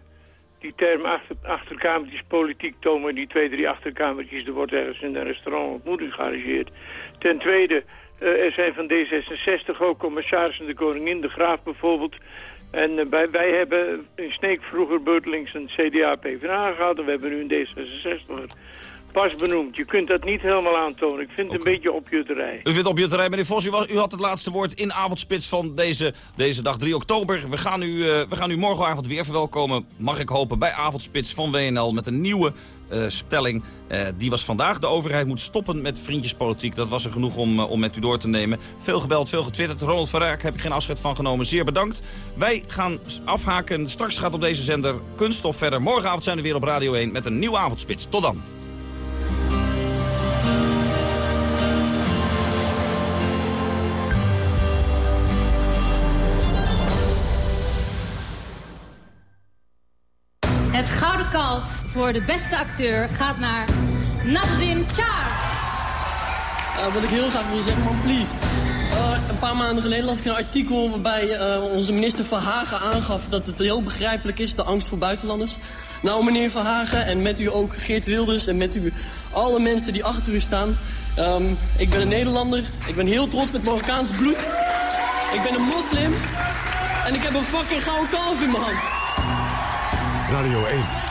die term achter, achterkamertjes politiek tomen, die twee, drie achterkamertjes, er wordt ergens in een restaurant ontmoeting gearrangeerd. Ten tweede, er zijn van D66 ook commissarissen, de koningin, de graaf bijvoorbeeld. En uh, wij, hebben in Sneek vroeger beurtelings een CDA-PVA gehad en we hebben nu een D66 pas benoemd. Je kunt dat niet helemaal aantonen. Ik vind het okay. een beetje opjutterij.
U vindt opjutterij, meneer Vos. U, was, u had het laatste woord in avondspits van deze, deze dag 3 oktober. We gaan, u, uh, we gaan u morgenavond weer verwelkomen, mag ik hopen, bij avondspits van WNL met een nieuwe uh, stelling. Uh, die was vandaag. De overheid moet stoppen met vriendjespolitiek. Dat was er genoeg om, uh, om met u door te nemen. Veel gebeld, veel getwitterd. Ronald van Raak heb ik geen afscheid van genomen. Zeer bedankt. Wij gaan afhaken. Straks gaat op deze zender Kunststof verder. Morgenavond zijn we weer op Radio 1 met een nieuwe avondspits. Tot dan.
Voor de beste acteur gaat naar Nadine Char.
Uh, wat ik heel graag wil zeggen, man, please. Uh, een paar maanden geleden las ik een artikel waarbij uh, onze minister Verhagen aangaf dat het heel begrijpelijk is, de angst voor buitenlanders. Nou, meneer Verhagen, en met u ook Geert Wilders en met u alle mensen die achter u staan. Um, ik ben een Nederlander, ik ben heel trots met Marokkaans bloed. Ik ben een moslim en ik heb een fucking gouden kalf in mijn hand.
Radio 1.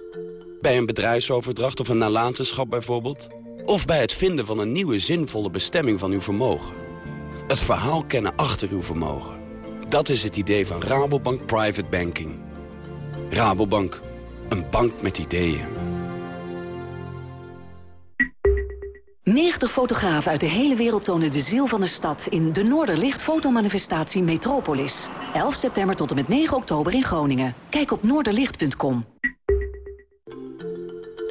Bij een bedrijfsoverdracht of een nalatenschap bijvoorbeeld. Of bij het vinden van een nieuwe zinvolle bestemming van uw vermogen. Het verhaal kennen achter uw vermogen. Dat is het idee van Rabobank Private Banking. Rabobank, een bank met ideeën.
90 fotografen uit de hele wereld tonen de ziel van de stad... in de Noorderlicht fotomanifestatie Metropolis. 11 september tot en met 9 oktober in Groningen. Kijk op noorderlicht.com.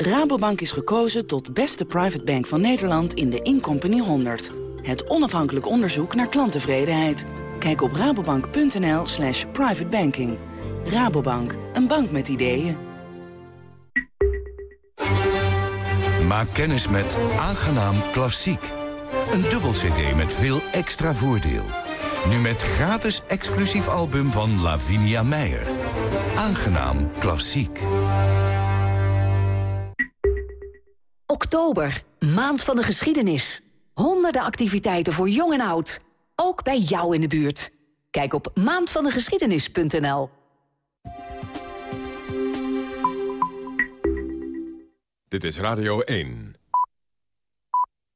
Rabobank is gekozen tot beste private bank van Nederland in de Incompany 100. Het onafhankelijk onderzoek naar klanttevredenheid. Kijk op rabobank.nl slash privatebanking. Rabobank, een bank met ideeën.
Maak kennis met Aangenaam Klassiek. Een dubbel cd met veel extra voordeel. Nu met gratis exclusief album van Lavinia Meijer. Aangenaam Klassiek.
Oktober, maand van de geschiedenis. Honderden activiteiten voor jong en oud. Ook bij jou in de buurt. Kijk op maandvandegeschiedenis.nl.
Dit is Radio 1.